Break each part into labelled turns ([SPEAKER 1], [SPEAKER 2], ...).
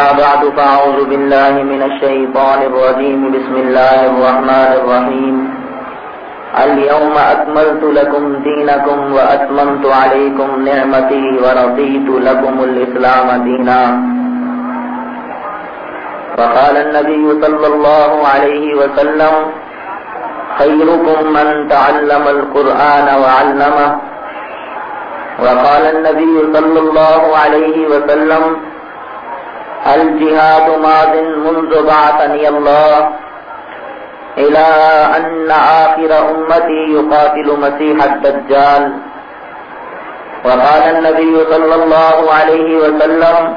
[SPEAKER 1] أما بعد فأعوذ بالله من الشيطان الرجيم. بسم الله الرحمن الرحيم. اليوم أكملت لكم دينكم وأتممت عليكم نعمتي ورضيت لكم الإسلام دينا. وقال النبي صلى الله عليه وسلم خيركم من تعلم القرآن وعلمه. وقال النبي صلى الله عليه وسلم الجهاد ماض منذ بعثني الله إلى أن آخر أمتي يقاتل مسيح الدجال. وقال النبي صلى الله عليه وسلم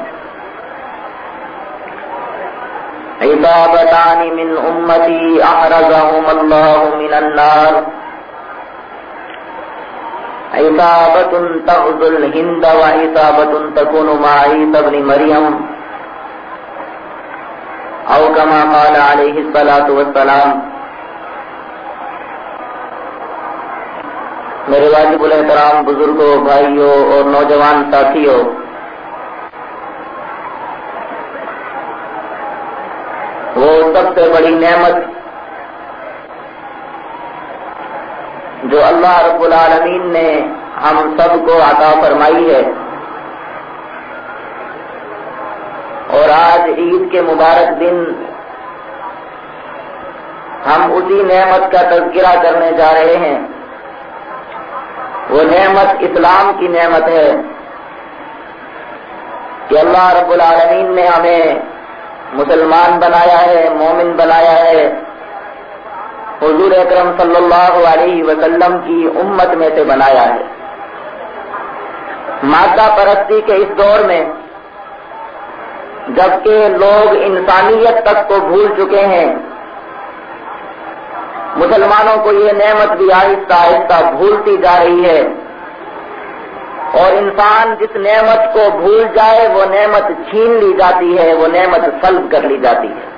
[SPEAKER 1] عبابتان من أمتي أحرزهم الله من النار. عصابة تغزو الهند وعصابة تكون مع عيسى بن مريم. أو كما قال عليه الصلاة والسلام. میرے واجب الاحترام بزرگوں، بھائیوں اور نوجوان ساتھیوں، وہ سب سے بڑی نعمت جو اللہ رب العالمین نے ہم سب کو عطا فرمائی ہے اور آج عید کے مبارک دن ہم اسی نعمت کا تذکرہ کرنے جا رہے ہیں۔ وہ نعمت اسلام کی نعمت ہے کہ اللہ رب العالمین نے ہمیں مسلمان بنایا ہے، مومن بنایا ہے۔ حضور اکرم صلی اللہ علیہ وسلم کی امت میں سے بنایا ہے۔ مادہ پرستی کے اس دور میں جبکہ لوگ انسانیت تک کو بھول چکے ہیں۔ مسلمانوں کو یہ نعمت بھی آہستہ آہستہ بھولتی جا رہی ہے۔ اور انسان جس نعمت کو بھول جائے، وہ نعمت چھین لی جاتی ہے، وہ نعمت سلب کر لی جاتی ہے۔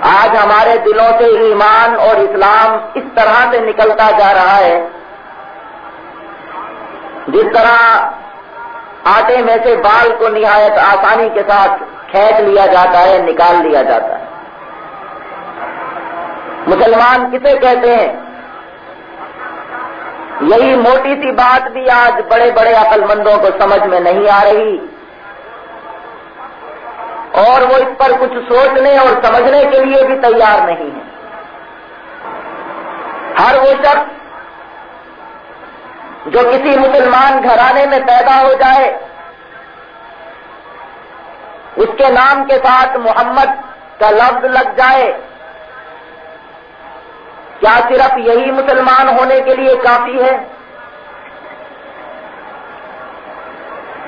[SPEAKER 1] آج ہمارے دلوں سے ایمان اور اسلام اس طرح سے نکلتا جا رہا ہے۔ جس طرح آٹے میں سے بال کو نہایت آسانی کے ساتھ کھینچ لیا جاتا ہے، نکال لیا جاتا ہے۔ مسلمان کسے کہتے ہیں؟ یہی موٹی سی بات بھی آج بڑے بڑے عقل مندوں کو سمجھ میں نہیں آ رہی۔ اور وہ اس پر کچھ سوچنے اور سمجھنے کے لیے بھی تیار نہیں ہے ہر وہ شخص جو کسی مسلمان گھرانے میں پیدا ہو جائے، اس کے نام کے ساتھ محمد کا لفظ لگ جائے۔ کیا صرف یہی مسلمان ہونے کے لیے کافی ہے؟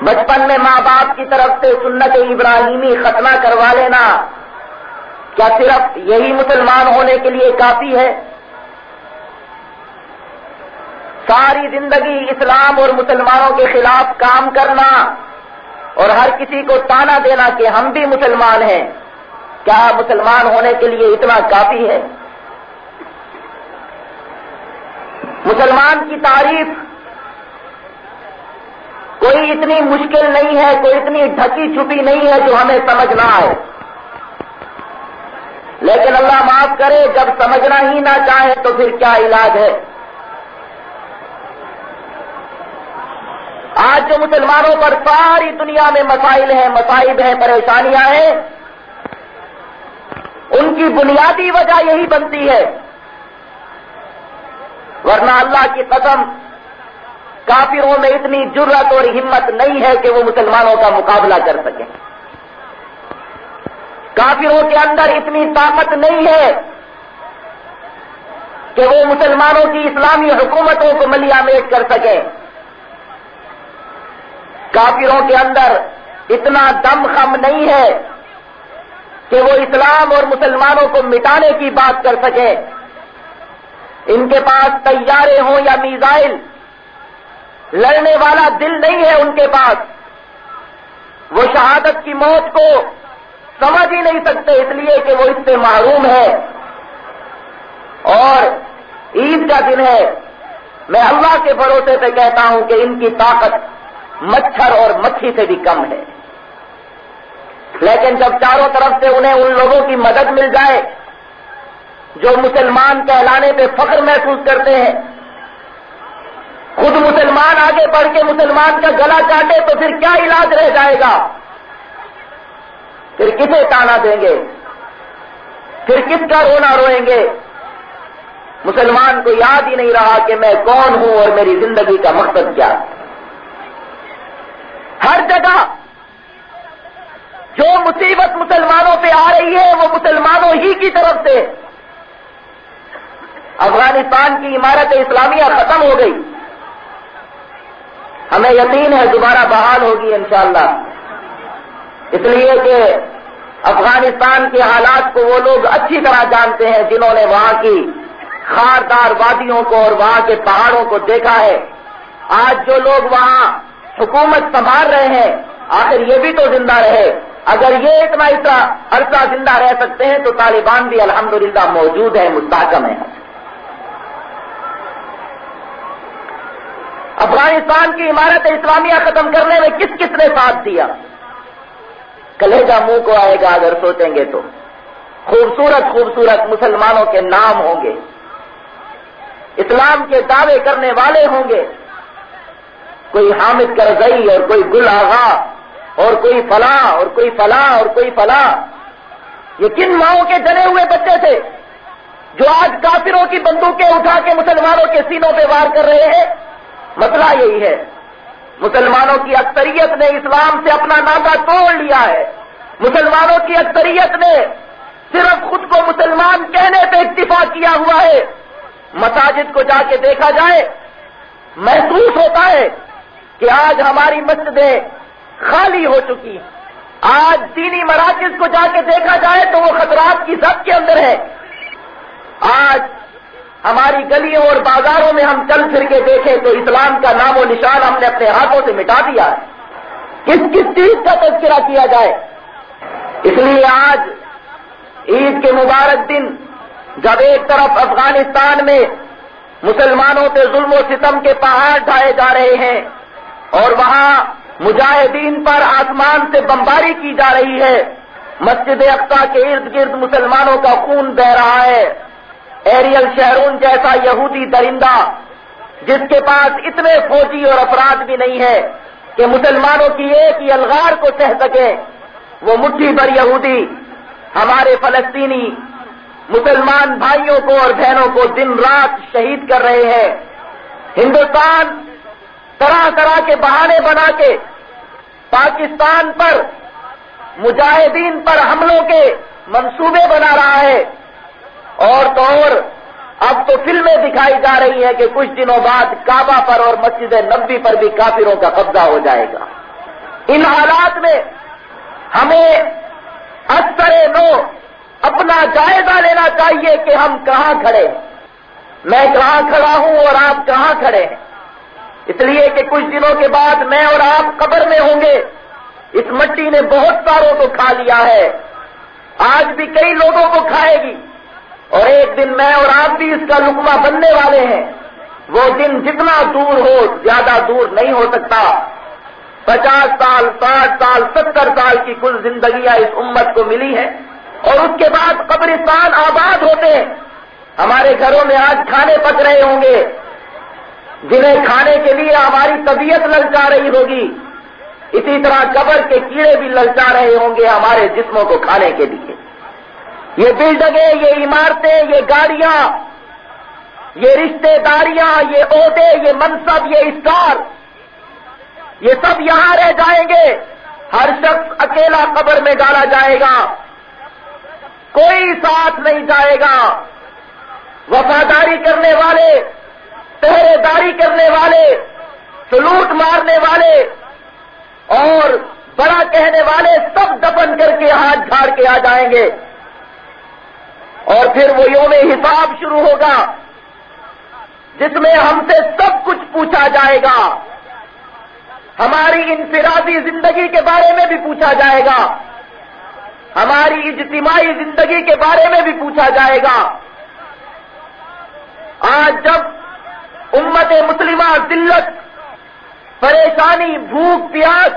[SPEAKER 1] بچپن میں ماں باپ کی طرف سے سنت ابراہیمی ختمہ کروا لینا، کیا صرف یہی مسلمان ہونے کے لیے کافی ہے؟ ساری زندگی اسلام اور مسلمانوں کے خلاف کام کرنا اور ہر کسی کو تانا دینا کہ ہم بھی مسلمان ہیں۔ کیا مسلمان ہونے کے لیے اتنا کافی ہے؟ مسلمان کی تعریف کوئی اتنی مشکل نہیں ہے، کوئی اتنی ڈھکی چھپی نہیں ہے جو ہمیں سمجھنا ہے لیکن اللہ معاف کرے، جب سمجھنا ہی نہ چاہے تو پھر کیا علاج ہے؟ آج جو مسلمانوں پر ساری دنیا میں مسائل ہیں، مسائب ہیں، پریشانیاں ہیں، ان کی بنیادی وجہ یہی بنتی ہے۔ ورنہ اللہ کی قسم، کافروں میں اتنی جرت اور ہمت نہیں ہے کہ وہ مسلمانوں کا مقابلہ کر سکیں۔ کافروں کے اندر اتنی طاقت نہیں ہے کہ وہ مسلمانوں کی اسلامی حکومتوں کو ملیا میٹ کر سکیں۔ کافروں کے اندر اتنا دم خم نہیں ہے کہ وہ اسلام اور مسلمانوں کو مٹانے کی بات کر سکیں ان کے پاس تیارے ہوں یا میزائل، لڑنے والا دل نہیں ہے ان کے پاس۔ وہ شہادت کی موت کو سمجھ ہی نہیں سکتے اس لیے کہ وہ اس سے محروم ہے۔ اور عید کا دن ہے۔ میں اللہ کے بھروسے سے کہتا ہوں کہ ان کی طاقت مچھر اور مکھی سے بھی کم ہے۔ لیکن جب چاروں طرف سے انہیں ان لوگوں کی مدد مل جائے، جو مسلمان کہلانے پہ فخر محسوس کرتے ہیں، خود مسلمان آگے بڑھ کے مسلمان کا گلا چاٹے تو پھر کیا علاج رہ جائے گا؟ پھر کسے تانا دیں گے؟ پھر کس کا رونا روئیں گے؟ مسلمان کو یاد ہی نہیں رہا کہ میں کون ہوں اور میری زندگی کا مقصد کیا۔ ہے ہر جگہ جو مصیبت مسلمانوں پہ آ رہی ہے، وہ مسلمانوں ہی کی طرف سے۔ افغانستان کی عمارت اسلامیہ ختم ہو گئی۔ ہمیں یقین ہے دوبارہ بحال ہوگی انشاءاللہ۔ اس لیے کہ افغانستان کے حالات کو وہ لوگ اچھی طرح جانتے ہیں جنہوں نے وہاں کی خاردار وادیوں کو اور وہاں کے پہاڑوں کو دیکھا ہے۔ آج جو لوگ وہاں حکومت سنبھال رہے ہیں، آخر یہ بھی تو زندہ رہے۔ اگر یہ اتنا اتنا عرصہ زندہ رہ سکتے ہیں تو طالبان بھی الحمدللہ موجود ہے مستحکم ہے افغانستان کی عمارت اسلامیہ ختم کرنے میں کس کس نے ساتھ دیا؟ کلیجا منہ کو آئے گا اگر سوچیں گے تو۔ خوبصورت خوبصورت مسلمانوں کے نام ہوں گے۔ اسلام کے دعوے کرنے والے ہوں گے۔ کوئی حامد کرزئی اور کوئی گل آغا اور کوئی فلاں اور کوئی فلاں اور کوئی فلاں۔ یہ کن ماؤں کے جنے ہوئے بچے تھے جو آج کافروں کی بندوقیں اٹھا کے مسلمانوں کے سینوں پہ وار کر رہے ہیں؟ مسئلہ یہی ہے۔ مسلمانوں کی اکثریت نے اسلام سے اپنا نادا توڑ لیا ہے۔ مسلمانوں کی اکثریت نے صرف خود کو مسلمان کہنے پہ اکتفا کیا ہوا ہے۔ مساجد کو جا کے دیکھا جائے، محسوس ہوتا ہے کہ آج ہماری مسجدیں خالی ہو چکی ہیں۔ آج دینی مراکز کو جا کے دیکھا جائے تو وہ خطرات کی سب کے اندر ہے آج ہماری گلیوں اور بازاروں میں ہم چل پھر کے دیکھیں تو اسلام کا نام و نشان ہم نے اپنے ہاتھوں سے مٹا دیا ہے۔ کس کس چیز کا تذکرہ کیا جائے؟ اس لیے آج عید کے مبارک دن جب ایک طرف افغانستان میں مسلمانوں پہ ظلم و ستم کے پہاڑ ڈھائے جا رہے ہیں اور وہاں مجاہدین پر آسمان سے بمباری کی جا رہی ہے۔ مسجد اقسا کے ارد گرد مسلمانوں کا خون بہ رہا ہے۔ ایریل شہرون جیسا یہودی درندہ، جس کے پاس اتنے فوجی اور افراد بھی نہیں ہے کہ مسلمانوں کی ایک ہی الغار کو سہ سکے، وہ مٹھی بھر یہودی، ہمارے فلسطینی مسلمان بھائیوں کو اور بہنوں کو دن رات شہید کر رہے ہیں۔ ہندوستان طرح طرح کے بہانے بنا کے پاکستان پر، مجاہدین پر حملوں کے منصوبے بنا رہا ہے۔ اور تو اور، اب تو فلمیں دکھائی جا رہی ہیں کہ کچھ دنوں بعد کعبہ پر اور مسجد نبی پر بھی کافروں کا قبضہ ہو جائے گا۔ ان حالات میں ہمیں اکثر نو اپنا جائزہ لینا چاہیے کہ ہم کہاں کھڑے۔ ہیں میں کہاں کھڑا ہوں اور آپ کہاں کھڑے ہیں؟ اس لیے کہ کچھ دنوں کے بعد میں اور آپ قبر میں ہوں گے۔ اس مٹی نے بہت ساروں کو کھا لیا ہے۔ آج بھی کئی لوگوں کو کھائے گی۔ اور ایک دن میں اور آپ بھی اس کا لکما بننے والے ہیں۔ وہ دن جتنا دور ہو، زیادہ دور نہیں ہو سکتا۔ پچاس سال، ساٹھ سال، ستر سال کی کل زندگیاں اس امت کو ملی ہیں۔ اور اس کے بعد قبرستان آباد ہوتے ہیں۔ ہمارے گھروں میں آج کھانے پک رہے ہوں گے۔ جنہیں کھانے کے لیے ہماری طبیعت للچا رہی ہوگی، اسی طرح قبر کے کیڑے بھی للچا رہے ہوں گے ہمارے جسموں کو کھانے کے لیے۔ یہ بلڈنگیں، یہ عمارتیں، یہ گاڑیاں، یہ رشتے داریاں، یہ عہدے، یہ منصب، یہ اسٹار، یہ سب یہاں رہ جائیں گے۔ ہر شخص اکیلا قبر میں ڈالا جائے گا۔ کوئی ساتھ نہیں جائے گا۔ وفاداری کرنے والے پہرے داری کرنے والے، سلوٹ مارنے والے، اور بڑا کہنے والے سب دفن کر کے ہاتھ جھاڑ کے آ جائیں گے۔ اور پھر وہ یوم حساب شروع ہوگا، جس میں ہم سے سب کچھ پوچھا جائے گا۔ ہماری انفرادی زندگی کے بارے میں بھی پوچھا جائے گا۔ ہماری اجتماعی زندگی کے بارے میں بھی پوچھا جائے گا۔ آج جب امت مسلمہ دلت پریشانی، بھوک، پیاس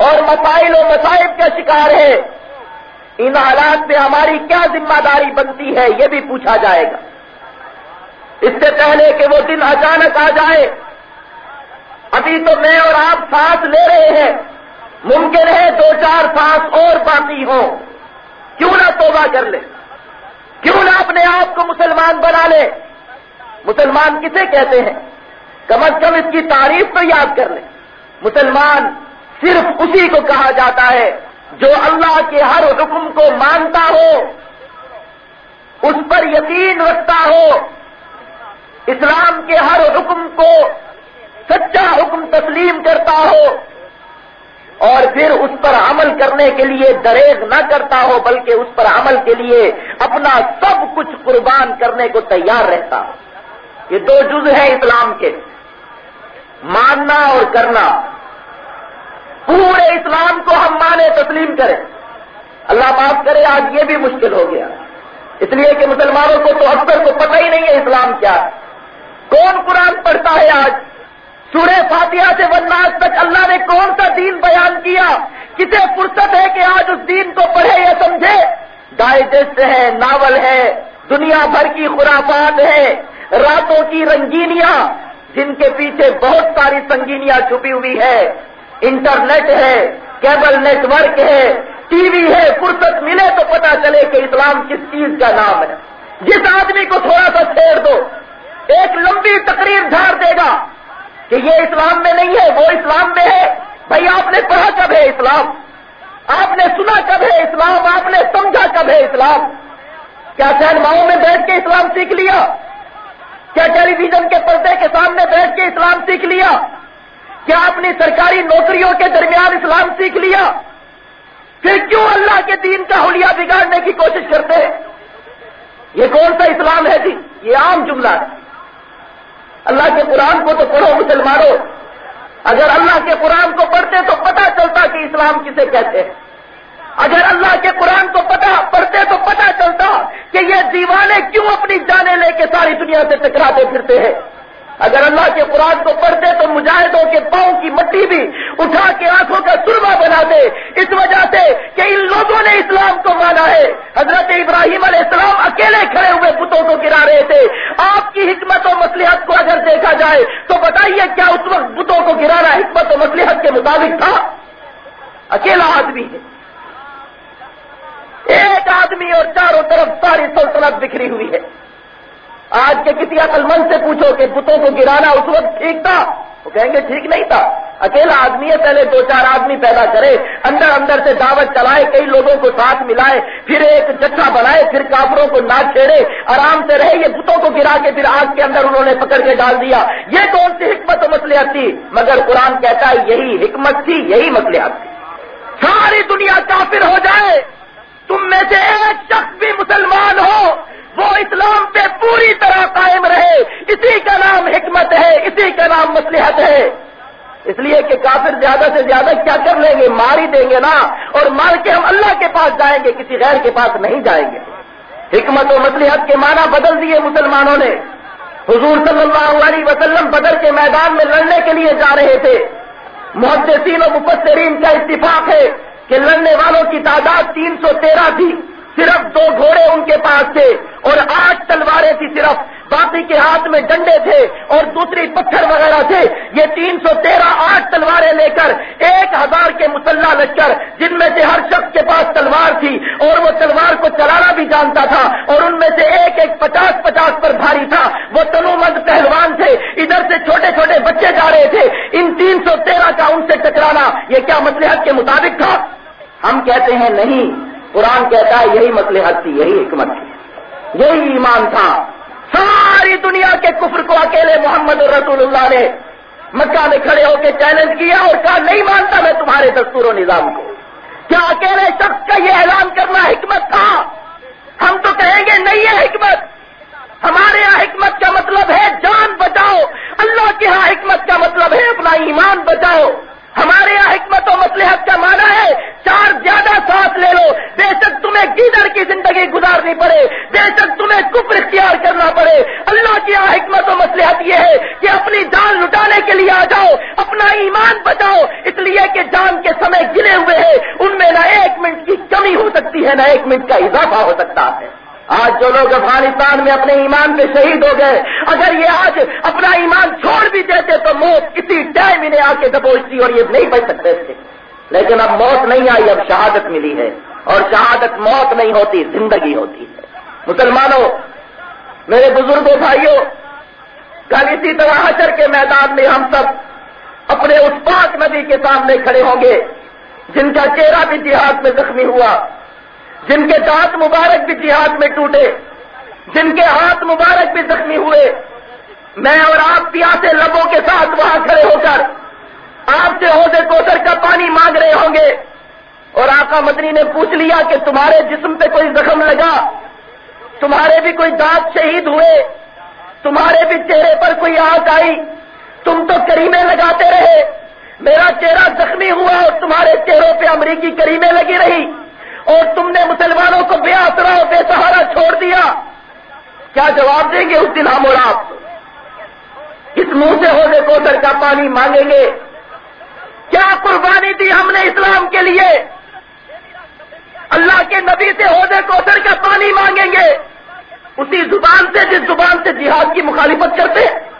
[SPEAKER 1] اور مسائل و مسائب کا شکار ہے۔ ان حالات میں ہماری کیا ذمہ داری بنتی ہے یہ بھی پوچھا جائے گا۔ اس سے پہلے کہ وہ دن اچانک آ جائے، ابھی تو میں اور آپ سانس لے رہے ہیں۔ ممکن ہے دو چار سانس اور باقی ہوں۔ کیوں نہ توبہ کر لے، کیوں نہ اپنے آپ کو مسلمان بنا لے۔ مسلمان کسے کہتے ہیں؟ کم از کم اس کی تعریف تو یاد کر لیں۔ مسلمان صرف اسی کو کہا جاتا ہے جو اللہ کے ہر حکم کو مانتا ہو، اس پر یقین رکھتا ہو۔ اسلام کے ہر حکم کو سچا حکم تسلیم کرتا ہو اور پھر اس پر عمل کرنے کے لیے دریغ نہ کرتا ہو، بلکہ اس پر عمل کے لیے اپنا سب کچھ قربان کرنے کو تیار رہتا ہو۔ یہ دو جز ہیں اسلام کے۔ ماننا اور کرنا۔ پورے اسلام کو ہم مانے، تسلیم کریں۔ اللہ معاف کرے، آج یہ بھی مشکل ہو گیا۔ اس لیے کہ مسلمانوں کو تو اکثر کو پتہ ہی نہیں ہے اسلام کیا۔ ہے کون قرآن پڑھتا ہے آج؟ سورہ فاتحہ سے ورناس تک اللہ نے کون سا دین بیان کیا؟ کسے فرصت ہے کہ آج اس دین کو پڑھے یا سمجھے؟ ڈائجسٹ ہے ناول ہے دنیا بھر کی خرافات ہے راتوں کی رنگینیاں، جن کے پیچھے بہت ساری سنگینیاں چھپی ہوئی ہے۔ انٹرنیٹ ہے، کیبل نیٹ ورک ہے، ٹی وی ہے، فرصت ملے تو پتا چلے کہ اسلام کس چیز کا نام ہے۔ جس آدمی کو تھوڑا سا چھیڑ دو، ایک لمبی تقریر جھاڑ دے گا کہ یہ اسلام میں نہیں ہے، وہ اسلام میں ہے۔ بھائی، آپ نے پڑھا کب ہے اسلام؟ آپ نے سنا کب ہے اسلام؟ آپ نے سمجھا کب ہے اسلام؟ کیا سینماؤں میں بیٹھ کے اسلام سیکھ لیا؟ کیا ٹیلی ویژن کے پردے کے سامنے بیٹھ کے اسلام سیکھ لیا؟ کیا اپنی سرکاری نوکریوں کے درمیان اسلام سیکھ لیا؟ پھر کیوں اللہ کے دین کا حلیہ بگاڑنے کی کوشش کرتے ہیں؟ یہ کون سا اسلام ہے جی؟ یہ عام جملہ ہے۔ اللہ کے قرآن کو تو پڑھو، مسلمانوں۔ اگر اللہ کے قرآن کو پڑھتے تو پتہ چلتا کہ اسلام کسے کہتے ہیں۔ اگر اللہ کے قرآن کو پتا پڑھتے تو پتہ چلتا کہ یہ دیوانے کیوں اپنی جانے لے کے ساری دنیا سے ٹکراتے پھرتے ہیں۔ اگر اللہ کے قرآن کو پڑھتے تو مجاہدوں کے پاؤں کی مٹی بھی اٹھا کے آنکھوں کا سرما بنا دے اس وجہ سے کہ ان لوگوں نے اسلام کو مانا ہے۔ حضرت ابراہیم علیہ السلام اکیلے کھڑے ہوئے بتوں کو گرا رہے تھے۔ آپ کی حکمت و مسلحت کو اگر دیکھا جائے تو بتائیے کیا اس وقت بتوں کو گرانا حکمت و مسلحت کے مطابق تھا؟ اکیلا آدمی ہے۔ ایک آدمی اور چاروں طرف ساری سلطنت بکھری ہوئی ہے۔ آج کے کسی عقل مند سے پوچھو کہ بتوں کو گرانا اس وقت ٹھیک تھا؟ وہ کہیں گے ٹھیک نہیں تھا۔ اکیلا آدمی ہے، پہلے دو چار آدمی پیدا کرے، اندر اندر سے دعوت چلائے، کئی لوگوں کو ساتھ ملائے، پھر ایک جتھا بنائے، پھر کافروں کو نہ چھیڑے، آرام سے رہے، یہ بتوں کو گرا کے پھر آگ کے اندر انہوں نے پکڑ کے ڈال دیا۔ یہ کون سی حکمت و مسلحت تھی؟ مگر قرآن کہتا ہے، یہی حکمت تھی، یہی مسلحت تھی۔ ساری دنیا کافر ہو جائے۔ تم میں سے ایک شخص بھی مسلمان ہو، وہ اسلام پہ پوری طرح قائم رہے۔ اسی کا نام حکمت ہے، اسی کا نام مسلحت ہے۔ اس لیے کہ کافر زیادہ سے زیادہ کیا کر لیں گے؟ مار ہی دیں گے نا۔ اور مار کے ہم اللہ کے پاس جائیں گے، کسی غیر کے پاس نہیں جائیں گے۔ حکمت و مسلحت کے معنی بدل دیے مسلمانوں نے۔ حضور صلی اللہ علیہ وسلم بدر کے میدان میں لڑنے کے لیے جا رہے تھے۔ محدثین و مفسرین کا اتفاق ہے۔ کہ لڑنے والوں کی تعداد تین سو تیرہ تھی۔ صرف دو گھوڑے ان کے پاس تھے اور آٹھ تلواریں تھی صرف۔ باقی کے ہاتھ میں ڈنڈے تھے اور دوسری پتھر وغیرہ تھے۔ یہ تین سو تیرہ آٹھ تلواریں لے کر ایک ہزار کے مسلح لشکر، جن میں سے ہر شخص کے پاس تلوار تھی اور وہ تلوار کو چلانا بھی جانتا تھا اور ان میں سے ایک ایک پچاس پچاس پر بھاری تھا۔ وہ تنو مند پہلوان تھے۔ ادھر سے چھوٹے چھوٹے بچے جا رہے تھے۔ ان تین سو تیرہ کا ان سے ٹکرانا یہ کیا مسلحت کے مطابق تھا؟ ہم کہتے ہیں نہیں۔ قرآن کہتا ہے یہی مسلحت تھی یہی حکمت تھی یہی ایمان تھا۔ ساری دنیا کے کفر کو اکیلے محمد رسول اللہ نے مکہ میں کھڑے ہو کے چیلنج کیا اور کہا، نہیں مانتا میں تمہارے دستور و نظام کو۔ کیا اکیلے شخص کا یہ اعلان کرنا حکمت تھا؟ ہم تو کہیں گے، نہیں ہے حکمت۔ ہمارے یہاں حکمت کا مطلب ہے جان بچاؤ۔ اللہ کے ہاں حکمت کا مطلب ہے اپنا ایمان بچاؤ۔ ہمارے یہاں حکمت و مسلحت کا مانا ہے چار زیادہ سانس لے لو۔ بے شک تمہیں گیدر کی زندگی گزار کرنی پڑے۔ بے شک تمہیں کفر اختیار کرنا پڑے۔ اللہ کی حکمت و مسلحت یہ ہے کہ اپنی جان لٹانے کے لیے آ جاؤ، اپنا ایمان بچاؤ۔ اس لیے کہ جان کے سمے گرے ہوئے ہیں۔ ان میں نہ ایک منٹ کی کمی ہو سکتی ہے، نہ ایک منٹ کا اضافہ ہو سکتا ہے۔ آج جو لوگ افغانستان میں اپنے ایمان پہ شہید ہو گئے، اگر یہ آج اپنا ایمان چھوڑ بھی دیتے تو موت کسی ٹائم انہیں آ کے دبوچتی اور یہ نہیں بچ سکتے تھے لیکن اب موت نہیں آئی، اب شہادت ملی ہے۔ اور شہادت موت نہیں ہوتی، زندگی ہوتی ہے۔ مسلمانوں، میرے بزرگوں بھائیوں، کل اسی طرح حشر کے میدان میں ہم سب اپنے اس پاک نبی کے سامنے کھڑے ہوں گے، جن کا چہرہ بھی جہاد میں زخمی ہوا، جن کے دانت مبارک بھی جہاد میں ٹوٹے، جن کے ہاتھ مبارک بھی زخمی ہوئے۔ میں اور آپ پیاسے لبوں کے ساتھ وہاں کھڑے ہو کر آپ سے عہدے کوسر کا پانی مانگ رہے ہوں گے۔ اور آقا مدنی نے پوچھ لیا کہ تمہارے جسم پہ کوئی زخم لگا؟ تمہارے بھی کوئی دانت شہید ہوئے؟ تمہارے بھی چہرے پر کوئی آنکھ آئی؟ تم تو کریمیں لگاتے رہے۔ میرا چہرہ زخمی ہوا اور تمہارے چہروں پہ امریکی کریمیں لگی رہی۔ اور تم نے مسلمانوں کو بے آسرا اور بے سہارا چھوڑ دیا۔ کیا جواب دیں گے اس دن ہم اور آپ؟ اس منہ سے ہو کوسر کا پانی مانگیں گے۔ کیا قربانی دی ہم نے اسلام کے لیے؟ اللہ کے نبی سے عہدے کوسر کا پانی مانگیں گے۔ اسی زبان سے جس زبان سے جہاد کی مخالفت کرتے ہیں۔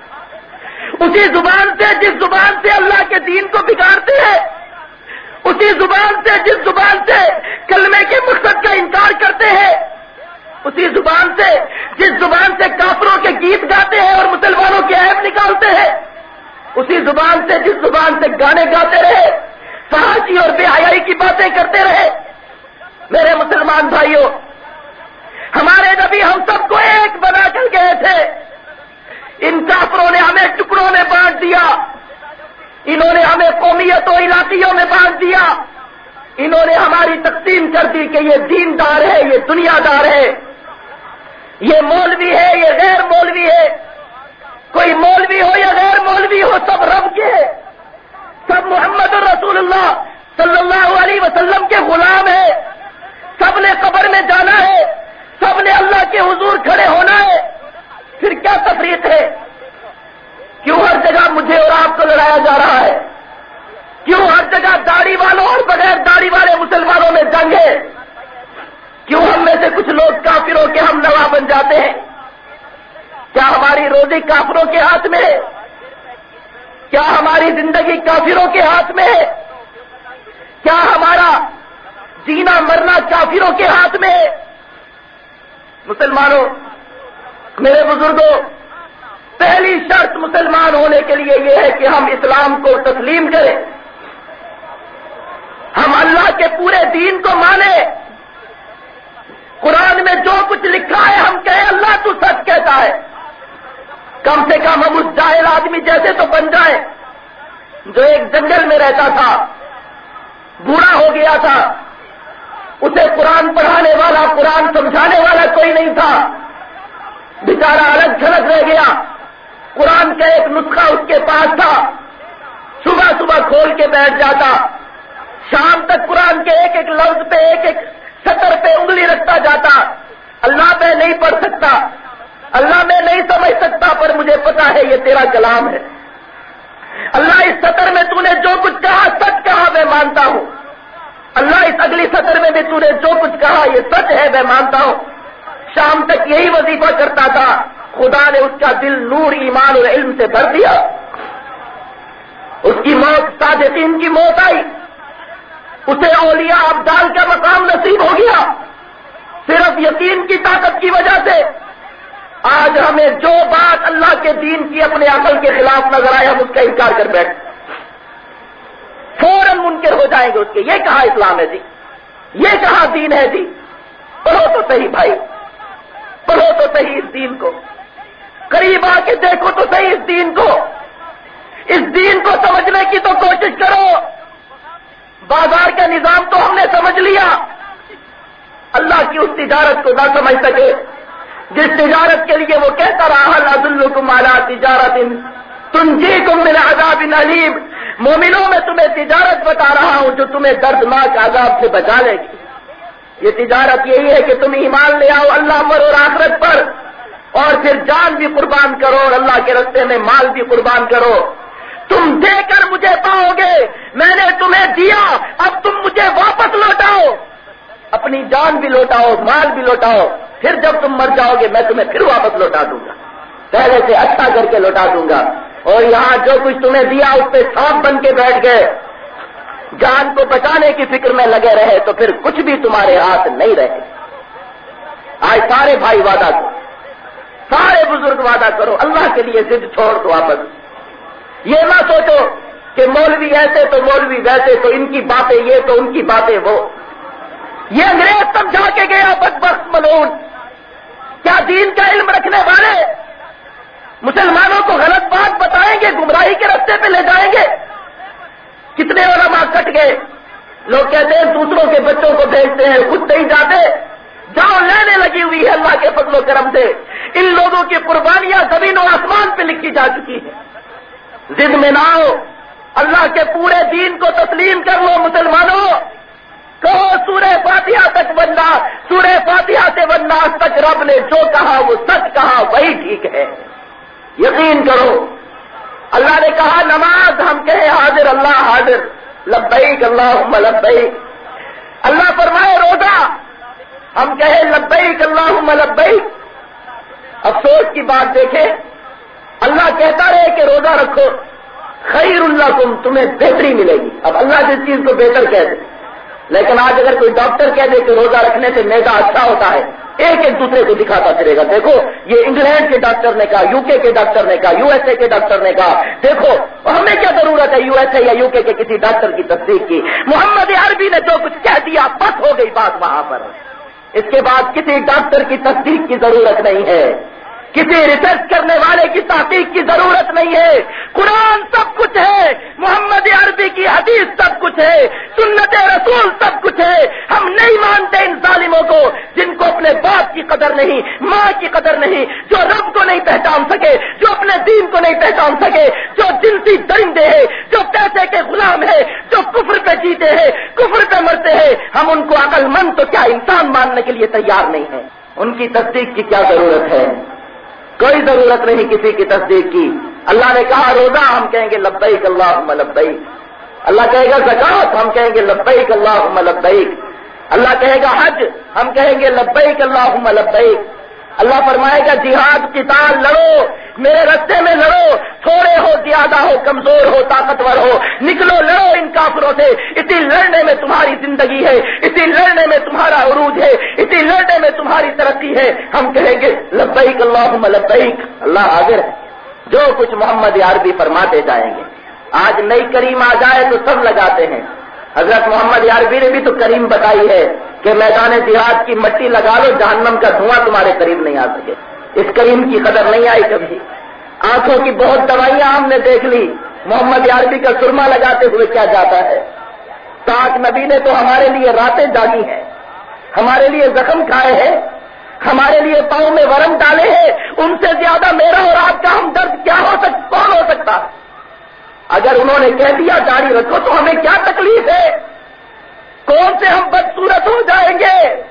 [SPEAKER 1] اسی زبان سے جس زبان سے اللہ کے دین کو بگاڑتے ہیں۔ اسی زبان سے جس زبان سے کلمے کے مقصد کا انکار کرتے ہیں۔ اسی زبان سے جس زبان سے کافروں کے گیت گاتے ہیں اور مسلمانوں کے عیب نکالتے ہیں۔ اسی زبان سے جس زبان سے گانے گاتے رہے سہاشی اور بے حیائی کی باتیں کرتے رہے۔ میرے مسلمان بھائیوں ہمارے نبی ہم سب کو ایک بنا کر گئے تھے۔ ان کافروں نے ہمیں ٹکڑوں میں بانٹ دیا۔ انہوں نے ہمیں قومیت و علاقیوں میں بانٹ دیا۔ انہوں نے ہماری تقسیم کر دی کہ یہ دیندار ہے، یہ دنیا دار ہے۔ یہ مولوی ہے، یہ غیر مولوی ہے۔ کوئی مولوی ہو یا غیر مولوی ہو، سب رب کے سب محمد الرسول اللہ صلی اللہ علیہ وسلم کے غلام ہے سب نے قبر میں جانا ہے۔ سب نے اللہ کے حضور کھڑے ہونا ہے۔ پھر کیا تفریح ہے؟ کیوں ہر جگہ مجھے اور آپ کو لڑایا جا رہا ہے؟ کیوں ہر جگہ داڑھی والوں اور بغیر داڑھی والے مسلمانوں میں جنگ ہے؟ کیوں ہم میں سے کچھ لوگ کافروں کے ہم نوا بن جاتے ہیں؟ روزی کافروں کے ہاتھ میں ہے۔ کیا ہماری زندگی کافروں کے ہاتھ میں ہے؟ کیا ہمارا جینا مرنا کافروں کے ہاتھ میں ہے؟ مسلمانوں، میرے بزرگوں، پہلی شرط مسلمان ہونے کے لیے یہ ہے کہ ہم اسلام کو تسلیم کریں۔ ہم اللہ کے پورے دین کو مانیں۔ قرآن میں جو کچھ لکھا ہے ہم کہیں اللہ تو سچ کہتا ہے۔ کم سے کم ہم اس جاہل آدمی جیسے تو بن جائیں جو ایک جنگل میں رہتا تھا، بوڑھا ہو گیا تھا، اسے قرآن پڑھانے والا، قرآن سمجھانے والا کوئی نہیں تھا۔ بیچارہ الگ جھلک رہ گیا۔ قرآن کا ایک نسخہ اس کے پاس تھا۔ صبح صبح کھول کے بیٹھ جاتا۔ شام تک قرآن کے ایک ایک لفظ پہ، ایک ایک سطر پہ انگلی رکھتا جاتا۔ اللہ میں نہیں پڑھ سکتا۔ اللہ میں نہیں سمجھ سکتا، پر مجھے پتا ہے یہ تیرا کلام ہے۔ اللہ اس سطر میں تو نے جو کچھ کہا، سچ کہا میں مانتا ہوں۔ اللہ اس اگلی سطر میں بھی تو نے جو کچھ کہا، یہ سچ ہے میں مانتا ہوں۔ شام تک یہی وظیفہ کرتا تھا۔ خدا نے اس کا دل نور، ایمان اور علم سے بھر دیا۔ اس کی موت، صادقین کی موت آئی۔ اسے اولیاء ابدال کا مقام نصیب ہو گیا۔ صرف یقین کی طاقت کی وجہ سے آج ہمیں جو بات اللہ کے دین کی اپنے عقل کے خلاف نظر آئے، ہم اس کا انکار کر بیٹھ فوراً منکر ہو جائیں گے اس کے۔ یہ کہا اسلام ہے جی؟ یہ کہا دین ہے جی؟ پڑھو تو صحیح بھائی۔ پڑھو تو صحیح اس دین کو۔ قریب آ کے دیکھو تو صحیح اس دین کو۔ اس دین کو سمجھنے کی تو کوشش کرو۔ بازار کا نظام تو ہم نے سمجھ لیا۔ اللہ کی اس تجارت کو نہ سمجھ سکے۔ جس تجارت کے لیے وہ کہتا رہا اللہ مالا تجارت تم جی تم میرا عذاب علیم مومنوں میں تمہیں تجارت بتا رہا ہوں جو تمہیں دردناک عذاب سے بچا لے گی۔ یہ تجارت یہی ہے کہ تم ایمان لے آؤ اللہ مر اور آخرت پر۔ اور پھر جان بھی قربان کرو اور اللہ کے رستے میں مال بھی قربان کرو۔ تم دے کر مجھے پاؤ گے۔ میں نے تمہیں دیا، اب تم مجھے واپس لوٹاؤ۔ اپنی جان بھی لوٹاؤ، مال بھی لوٹاؤ۔ پھر جب تم مر جاؤ گے، میں تمہیں پھر واپس لوٹا دوں گا۔ پہلے سے اچھا کر کے لوٹا دوں گا۔ اور یہاں جو کچھ تمہیں دیا، اس پہ سانپ بن کے بیٹھ گئے۔ جان کو بچانے کی فکر میں لگے رہے تو پھر کچھ بھی تمہارے ہاتھ نہیں رہے۔ آج سارے بھائی وعدہ کرو۔ سارے بزرگ وعدہ کرو۔ اللہ کے لیے ضد چھوڑ دو واپس۔ یہ نہ سوچو کہ مولوی ایسے تو مولوی ویسے تو ان کی باتیں یہ تو ان کی باتیں وہ۔ یہ انگریز سمجھا کے گیا بد بخت ملون کیا دین کا علم رکھنے والے مسلمانوں کو غلط بات بتائیں گے، گمراہی کے رستے پہ لے جائیں گے۔ کتنے علماء کٹ گئے۔ لوگ کہتے ہیں دوسروں کے بچوں کو بھیجتے ہیں، خود نہیں جاتے۔ جاؤ، لینے لگی ہوئی ہے اللہ کے فضل و کرم سے۔ ان لوگوں کی قربانیاں زمین و آسمان پہ لکھی جا چکی ہیں۔ ضد میں نہ ہو اللہ کے پورے دین کو تسلیم کر لو مسلمانوں۔ کہو، سورہ فاتحہ تک بننا سورہ فاتحہ سے بننا تک رب نے جو کہا وہ سچ کہا، وہی ٹھیک ہے۔ یقین کرو۔ اللہ نے کہا، نماز ہم کہیں، حاضر، اللہ حاضر۔ لبیک اللہ لبیک۔ اللہ فرمائے، روزہ۔ ہم کہیں، لبیک اللہ لبیک۔ افسوس کی بات دیکھیں۔ اللہ کہتا رہے کہ روزہ رکھو۔ خیر اللہ تم تمہیں بہتری ملے گی۔ اب اللہ جس چیز کو بہتر کہہ دے لیکن آج اگر کوئی ڈاکٹر کہہ دے کہ روزہ رکھنے سے میدا اچھا ہوتا ہے ایک ایک دوسرے کو دکھاتا پھرے گا۔ دیکھو، یہ انگلینڈ کے ڈاکٹر نے کہا، یو کے کے ڈاکٹر نے کہا، یو ایس اے کے ڈاکٹر نے کہا۔ دیکھو، ہمیں کیا ضرورت ہے یو ایس اے یا یو کے کے کسی ڈاکٹر کی تصدیق کی؟ محمد عربی نے جو کچھ کہہ دیا، بس ہو گئی بات وہاں پر۔ اس کے بعد کسی ڈاکٹر کی تصدیق کی ضرورت نہیں ہے۔ کسی ریسرچ کرنے والے کی تحقیق کی ضرورت نہیں ہے۔ قرآن سب کچھ ہے، محمد عربی کی حدیث سب کچھ ہے، سنت رسول سب کچھ ہے ہم نہیں مانتے ان ظالموں کو جن کو اپنے باپ کی قدر نہیں، ماں کی قدر نہیں، جو رب کو نہیں پہچان سکے، جو اپنے دین کو نہیں پہچان سکے، جو جنسی درندے ہیں، جو پیسے کے غلام ہے جو کفر پہ جیتے ہیں، کفر پہ مرتے ہیں، ہم ان کو عقل مند تو کیا انسان ماننے کے لیے تیار نہیں ہے ان کی تصدیق کی کیا ضرورت ہے؟ کوئی ضرورت نہیں کسی کی تصدیق کی۔ اللہ نے کہا، روزہ ہم کہیں گے، لبیک اللہ لبیک۔ اللہ کہے گا زکات ہم کہیں گے، لبیک اللہ لبیک۔ اللہ کہے گا حج، ہم کہیں گے لبیک اللہ لبیک۔ اللہ فرمائے گا، جہاد کی تال لڑو، میرے رستے میں لڑو، تھوڑے ہو، زیادہ ہو، کمزور ہو، طاقتور ہو، نکلو، لڑو ان کافروں سے۔ اسی لڑنے میں تمہاری زندگی ہے، اسی لڑنے میں تمہارا عروج ہے، اسی لڑنے میں تمہاری ترقی ہے۔ ہم کہیں گے، لبیک اللہ لبیک۔ اللہ حاضر ہے۔ جو کچھ محمد عربی فرماتے جائیں گے۔ آج نئی کریم آ جائے تو سب لگاتے ہیں۔ حضرت محمد عربی نے بھی تو کریم بتائی ہے کہ میدان جہاد کی مٹی لگا لو، جہنم کا دھواں تمہارے قریب نہیں آ سکے۔ اس کریم کی قدر نہیں آئی کبھی۔ آنکھوں کی بہت دوائیاں ہم نے دیکھ لی۔ محمد عربی کا سرما لگاتے ہوئے کیا جاتا ہے؟ تاج نبی نے تو ہمارے لیے راتیں ڈالی ہیں۔ ہمارے لیے زخم کھائے ہیں۔ ہمارے لیے پاؤں میں ورم ڈالے ہیں۔ ان سے زیادہ میرا اور آپ کا ہم درد کیا ہو سکتا کون ہو سکتا؟ اگر انہوں نے کہہ دیا، جاری رکھو تو ہمیں کیا تکلیف ہے؟ سے ہم بدسورت ہو جائیں گے۔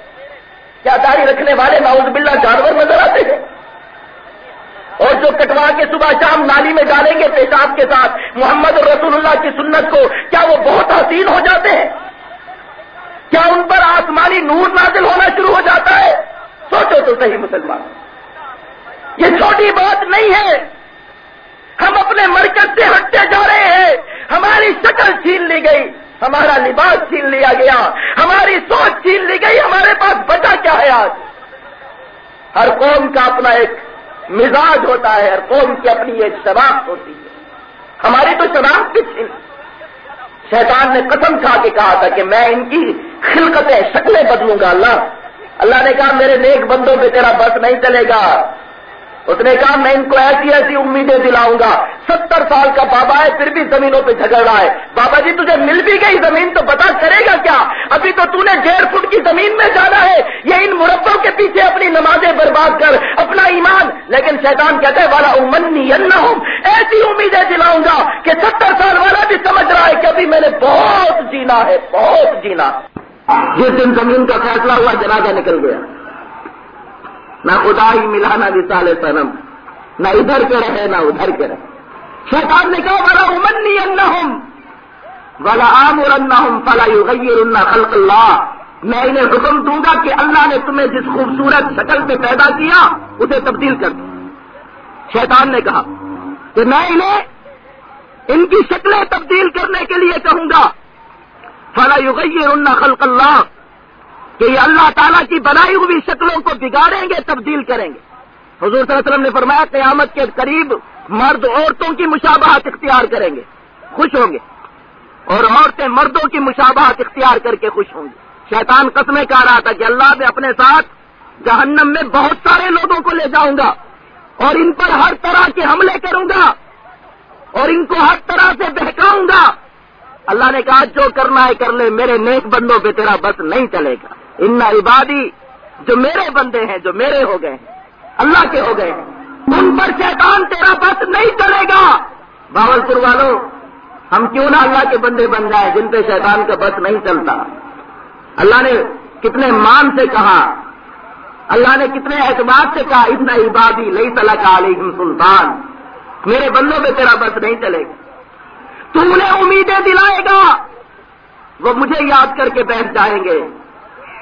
[SPEAKER 1] کیا داڑھی رکھنے والے ناؤز بلّہ جانور نظر آتے ہیں؟ اور جو کٹوا کے صبح شام نالی میں ڈالیں گے پیشاب کے ساتھ محمد اور رسول اللہ کی سنت کو، کیا وہ بہت حسین ہو جاتے ہیں؟ کیا ان پر آسمانی نور نازل ہونا شروع ہو جاتا ہے؟ سوچو تو صحیح مسلمان۔ یہ چھوٹی بات نہیں ہے۔ ہم اپنے مرکز سے ہٹتے جا رہے ہیں۔ ہماری شکل چھین لی گئی۔ ہمارا لباس چھین لیا گیا، ہماری سوچ چھین لی گئی، ہمارے پاس بچا کیا ہے آج؟ ہر قوم کا اپنا ایک مزاج ہوتا ہے، ہر قوم کی اپنی ایک شناخت ہوتی ہے۔ ہماری تو شناخت چھین شیطان نے قسم کھا کے کہا تھا کہ میں ان کی خلقتیں، شکلیں بدلوں گا، اللہ۔ اللہ نے کہا، میرے نیک بندوں پہ تیرا بس نہیں چلے گا۔ اس نے کہا، میں ان کو ایسی ایسی امیدیں دلاؤں گا۔ ستر سال کا بابا ہے، پھر بھی زمینوں پہ جھگڑ رہا ہے۔ بابا جی تجھے مل بھی گئی زمین تو بتا کرے گا کیا؟ ابھی تو تو نے ڈیڑھ فٹ کی زمین میں جانا ہے۔ یہ ان مربوں کے پیچھے اپنی نمازیں برباد کر، اپنا ایمان۔ لیکن شیطان کہتے ہیں والا امنی ہوں ایسی امیدیں دلاؤں گا کہ ستر سال والا بھی سمجھ رہا ہے کہ ابھی میں نے بہت جینا ہے، بہت جینا جس دن زمین کا فیصلہ ہوا، جنازہ نکل گیا۔ نہ خدا ہی ملا نہ وسال سنم نہ ادھر کے رہے، نہ ادھر کے رہے۔ شیطان نے کہا بڑا امنی اللہ ہوں والا عام اور اللہ ہوں فلا اللہ خلق اللہ میں انہیں حکم دوں گا کہ اللہ نے تمہیں جس خوبصورت شکل پہ پیدا کیا، اسے تبدیل کر دو۔ شیطان نے کہا کہ میں انہیں ان کی شکلیں تبدیل کرنے کے لیے کہوں گا۔ فلا اللہ خلق اللہ کہ یہ اللہ تعالیٰ کی بنائی ہوئی شکلوں کو بگاڑیں گے، تبدیل کریں گے۔ حضور صلی اللہ علیہ وسلم نے فرمایا، قیامت کے قریب مرد عورتوں کی مشابہت اختیار کریں گے، خوش ہوں گے۔ اور عورتیں مردوں کی مشابہت اختیار کر کے خوش ہوں گی شیطان قسمیں کہہ رہا تھا کہ اللہ میں اپنے ساتھ جہنم میں بہت سارے لوگوں کو لے جاؤں گا اور ان پر ہر طرح کے حملے کروں گا اور ان کو ہر طرح سے بہکاؤں گا۔ اللہ نے کہا، جو کرنا ہے کر لے، میرے نیک بندوں پہ تیرا بس نہیں چلے گا۔ ان عبادی جو میرے بندے ہیں، جو میرے ہو گئے ہیں، اللہ کے ہو گئے ہیں۔ ان پر شیطان تیرا بس نہیں چلے گا۔ باول پور والوں ہم کیوں نہ اللہ کے بندے بن جائیں جن پہ شیطان کا بس نہیں چلتا؟ اللہ نے کتنے مان سے کہا۔ اللہ نے کتنے اعتبار سے کہا، اتنا عبادی لئی صلاح کا علیہم سلطان۔ میرے بندوں پہ تیرا بس نہیں چلے گا۔ تو انہیں امیدیں دلائے گا۔ وہ مجھے یاد کر کے بیٹھ جائیں گے۔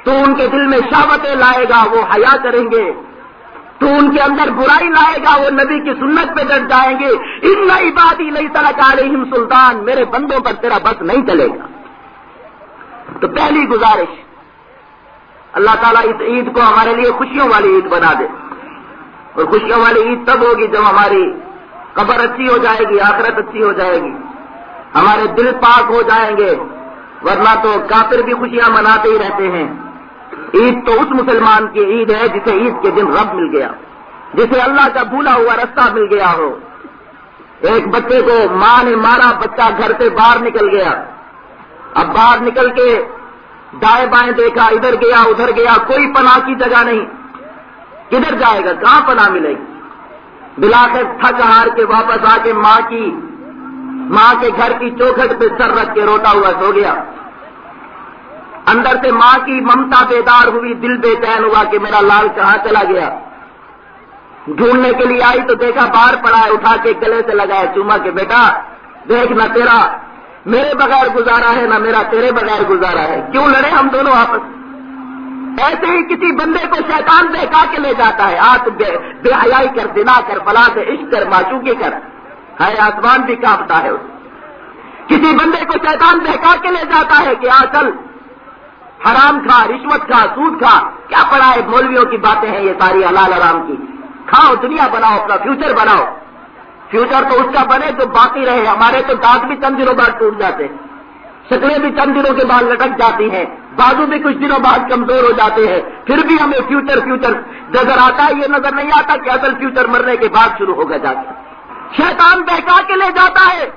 [SPEAKER 1] تو ان کے دل میں شاوتیں لائے گا، وہ حیا کریں گے۔ تو ان کے اندر برائی لائے گا، وہ نبی کی سنت پہ ڈٹ جائیں گے۔ اتنا عبادی لئی صلاح علیہم سلطان، میرے بندوں پر تیرا بس نہیں چلے گا۔ تو پہلی گزارش، اللہ تعالیٰ اس عید کو ہمارے لیے خوشیوں والی عید بنا دے۔ اور خوشیوں والی عید تب ہوگی جب ہماری قبر اچھی ہو جائے گی، آخرت اچھی ہو جائے گی۔ ہمارے دل پاک ہو جائیں گے، ورنہ تو کافر بھی خوشیاں مناتے ہی رہتے ہیں۔ عید تو اس مسلمان کی عید ہے جسے عید کے دن رب مل گیا، جسے اللہ کا بھولا ہوا رستہ مل گیا ہو۔ ایک بچے کو ماں نے مارا، بچہ گھر سے باہر نکل گیا۔ اب باہر نکل کے دائیں بائیں دیکھا، ادھر گیا ادھر گیا، کوئی پناہ کی جگہ نہیں۔ کدھر جائے گا؟ کہاں پناہ ملے گی؟ بلا کر تھک ہار کے واپس آ کے ماں کی، ماں کے گھر کی چوکھٹ پہ سر رکھ کے روتا ہوا سو گیا۔ اندر سے ماں کی ممتا بیدار ہوئی، دل بے چین ہوا کہ میرا لال کہاں چلا گیا؟ ڈھونڈنے کے لیے آئی تو دیکھا باہر پڑا ہے، اٹھا کے گلے سے لگایا، چوما کے بیٹا، دیکھ نہ تیرا، میرے بغیر گزارا ہے نہ میرا تیرے بغیر گزارا ہے۔ کیوں لڑے ہم دونوں آپس؟ ایسے ہی کسی بندے کو شیطان بہکا کے لے جاتا ہے۔ آج بے حیائی کر، دنا کر فلا سے عشق کر ماچوکی کر۔ ہے آسمان بھی کاپتا ہے اس۔ کسی بندے کو شیطان بہکا کے لے جاتا ہے کہ آ چل۔ حرام کھا، رشوت کھا، سود کھا، کیا پڑا ہے؟ مولویوں کی باتیں ہیں یہ ساری حلال حرام کی۔ کھاؤ، دنیا بناؤ، اپنا فیوچر بناؤ۔ فیوچر تو اس کا بنے جو باقی رہے۔ ہمارے تو دانت بھی چند دنوں بعد ٹوٹ جاتے۔ ہیں شکلیں بھی چند دنوں کے بعد لٹک جاتی ہیں۔ بازو بھی کچھ دنوں بعد کمزور ہو جاتے ہیں۔ پھر بھی ہمیں فیوچر فیوچر نظر آتا ہے یہ نظر نہیں آتا کہ اصل فیوچر مرنے کے بعد شروع ہوگا جا کے۔ شیطان بہکا کے لے جاتا ہے۔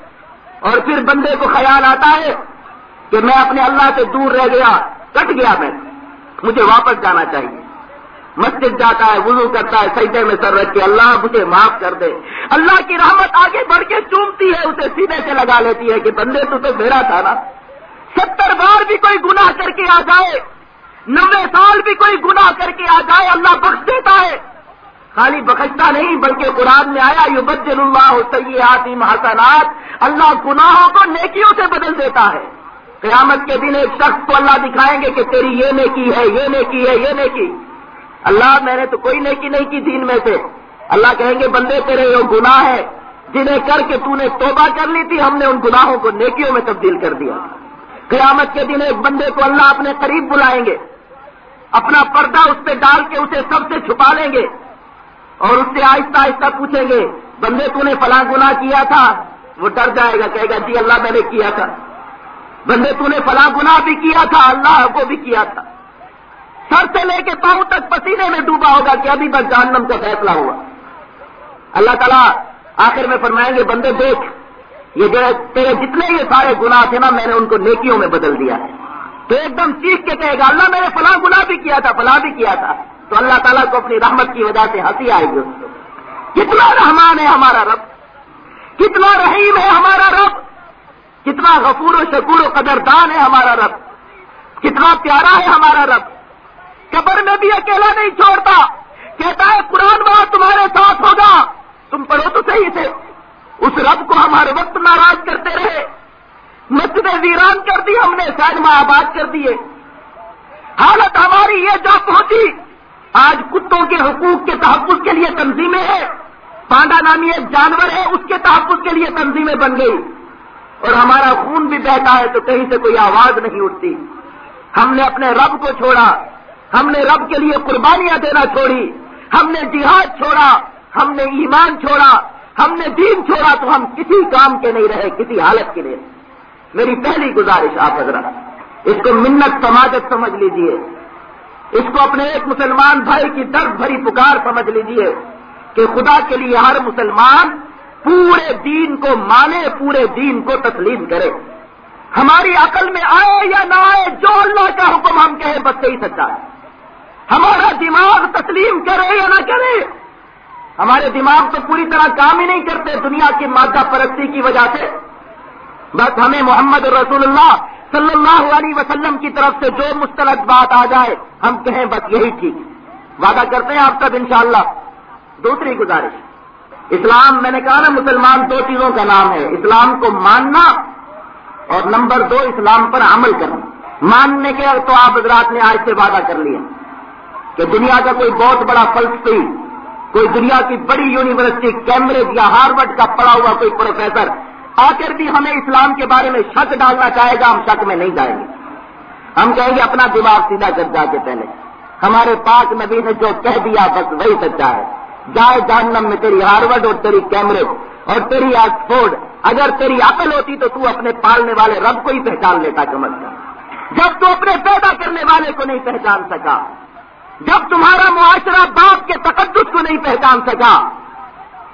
[SPEAKER 1] اور پھر بندے کو خیال آتا ہے کہ میں اپنے اللہ سے دور رہ گیا۔ کٹ گیا میں۔ مجھے واپس جانا چاہیے۔ مسجد جاتا ہے، وضو کرتا ہے، سجدے میں سر رکھ کے اللہ مجھے معاف کر دے۔ اللہ کی رحمت آگے بڑھ کے چومتی ہے، اسے سینے سے لگا لیتی ہے کہ بندے تو تو میرا تھا نا۔ ستر بار بھی کوئی گناہ کر کے آ جائے۔ نوے سال بھی کوئی گناہ کر کے آ جائے، اللہ بخش دیتا ہے۔ خالی بخشتا نہیں، بلکہ قرآن میں آیا یو بدل اللہ سیاحتی محسنات اللہ گناہوں کو نیکیوں سے بدل دیتا ہے۔ قیامت کے دن ایک شخص کو اللہ دکھائیں گے کہ تیری یہ نیکی ہے، یہ نیکی ہے، یہ نیکی۔ اللہ، میں نے تو کوئی نیکی نہیں کی دین میں سے۔ اللہ کہیں گے، بندے، تیرے یہ گناہ ہے جنہیں کر کے تو نے توبہ کر لی تھی، ہم نے ان گناہوں کو نیکیوں میں تبدیل کر دیا۔ قیامت کے دن ایک بندے کو اللہ اپنے قریب بلائیں گے۔ اپنا پردہ اس پہ ڈال کے اسے سب سے چھپا لیں گے۔ اور اس سے آہستہ آہستہ پوچھیں گے، بندے، تو نے فلاں گناہ کیا تھا؟ وہ ڈر جائے گا، کہے گا جی اللہ، میں نے کیا تھا۔ بندے تو نے فلاں گناہ بھی کیا تھا، اللہ کو بھی کیا تھا۔ سر سے لے کے پاؤں تک پسینے میں ڈوبا ہوگا کہ ابھی بس جہنم کا فیصلہ ہوا۔ اللہ تعالیٰ آخر میں فرمائیں گے، بندے دیکھ، یہ جو تیرے جتنے یہ سارے گناہ تھے نا، میں نے ان کو نیکیوں میں بدل دیا ہے۔ تو ایک دم سیکھ کے کہے گا، اللہ میں نے فلاں گناہ بھی کیا تھا، فلاں بھی کیا تھا۔ تو اللہ تعالیٰ کو اپنی رحمت کی وجہ سے ہنسی آئے گی اس کو کتنا رحمان ہے ہمارا رب۔ کتنا رحیم ہے ہمارا رب۔ کتنا غفور و شکور و قدردان ہے ہمارا رب، کتنا پیارا ہے ہمارا رب۔ قبر میں بھی اکیلا نہیں چھوڑتا، کہتا ہے، قرآن بات تمہارے ساتھ ہوگا۔ تم پڑھو تو صحیح سے۔ اس رب کو ہمارے وقت ناراض کرتے رہے۔ مسجد ویران کر دی ہم نے سائنما آباد کر دیے۔ حالت ہماری یہ جا پہنچی، آج کتوں کے حقوق کے تحفظ کے لیے تنظیمیں ہیں۔ پانڈا نامی ایک جانور ہے، اس کے تحفظ کے لیے تنظیمیں بن گئی اور ہمارا خون بھی بہتا ہے تو کہیں سے کوئی آواز نہیں اٹھتی۔ ہم نے اپنے رب کو چھوڑا۔ ہم نے رب کے لیے قربانیاں دینا چھوڑی۔ ہم نے جہاد چھوڑا۔ ہم نے ایمان چھوڑا۔ ہم نے دین چھوڑا تو ہم کسی کام کے نہیں رہے، کسی حالت کے لیے۔ میری پہلی گزارش آپ حضرت، اس کو منت سماجت سمجھ لیجیے۔ اس کو اپنے ایک مسلمان بھائی کی درد بھری پکار سمجھ لیجیے کہ خدا کے لیے ہر مسلمان پورے دین کو مانے، پورے دین کو تسلیم کرے۔ ہماری عقل میں آئے یا نہ آئے، جو اللہ کا حکم ہم کہیں بس صحیح سچا ہے۔ ہمارا دماغ تسلیم کرے یا نہ کرے، ہمارے دماغ تو پوری طرح کام ہی نہیں کرتے دنیا کی مادہ پرستی کی وجہ سے۔ بس ہمیں محمد رسول اللہ صلی اللہ علیہ وسلم کی طرف سے جو مسترد بات آ جائے، ہم کہیں بس یہی ٹھیک۔ وعدہ کرتے ہیں آپ تک انشاءاللہ۔ دوسری گزارش۔ اسلام، میں نے کہا نا مسلمان دو چیزوں کا نام ہے، اسلام کو ماننا اور نمبر دو، اسلام پر عمل کرنا۔ ماننے کے تو آپ حضرات نے آج سے وعدہ کر لیا کہ دنیا کا کوئی بہت بڑا فلسفی، کوئی دنیا کی بڑی یونیورسٹی، کیمبرج یا ہارورڈ کا پڑا ہوا کوئی پروفیسر آ کر بھی ہمیں اسلام کے بارے میں شک ڈالنا چاہے گا، ہم شک میں نہیں جائیں گے۔ ہم کہیں گے اپنا دماغ سیدھا کر جا کے پہلے۔ ہمارے پاک نبی نے جو کہہ دیا، بس وہی سچا ہے۔ جائے جانم میں تیری ہارورڈ اور تیری کیمریج اور تیری آکسفورڈ اگر تیری عقل ہوتی تو تو اپنے پالنے والے رب کو ہی پہچان لیتا کمل کر جب تو اپنے پیدا کرنے والے کو نہیں پہچان سکا، جب تمہارا معاشرہ باپ کے تقدس کو نہیں پہچان سکا،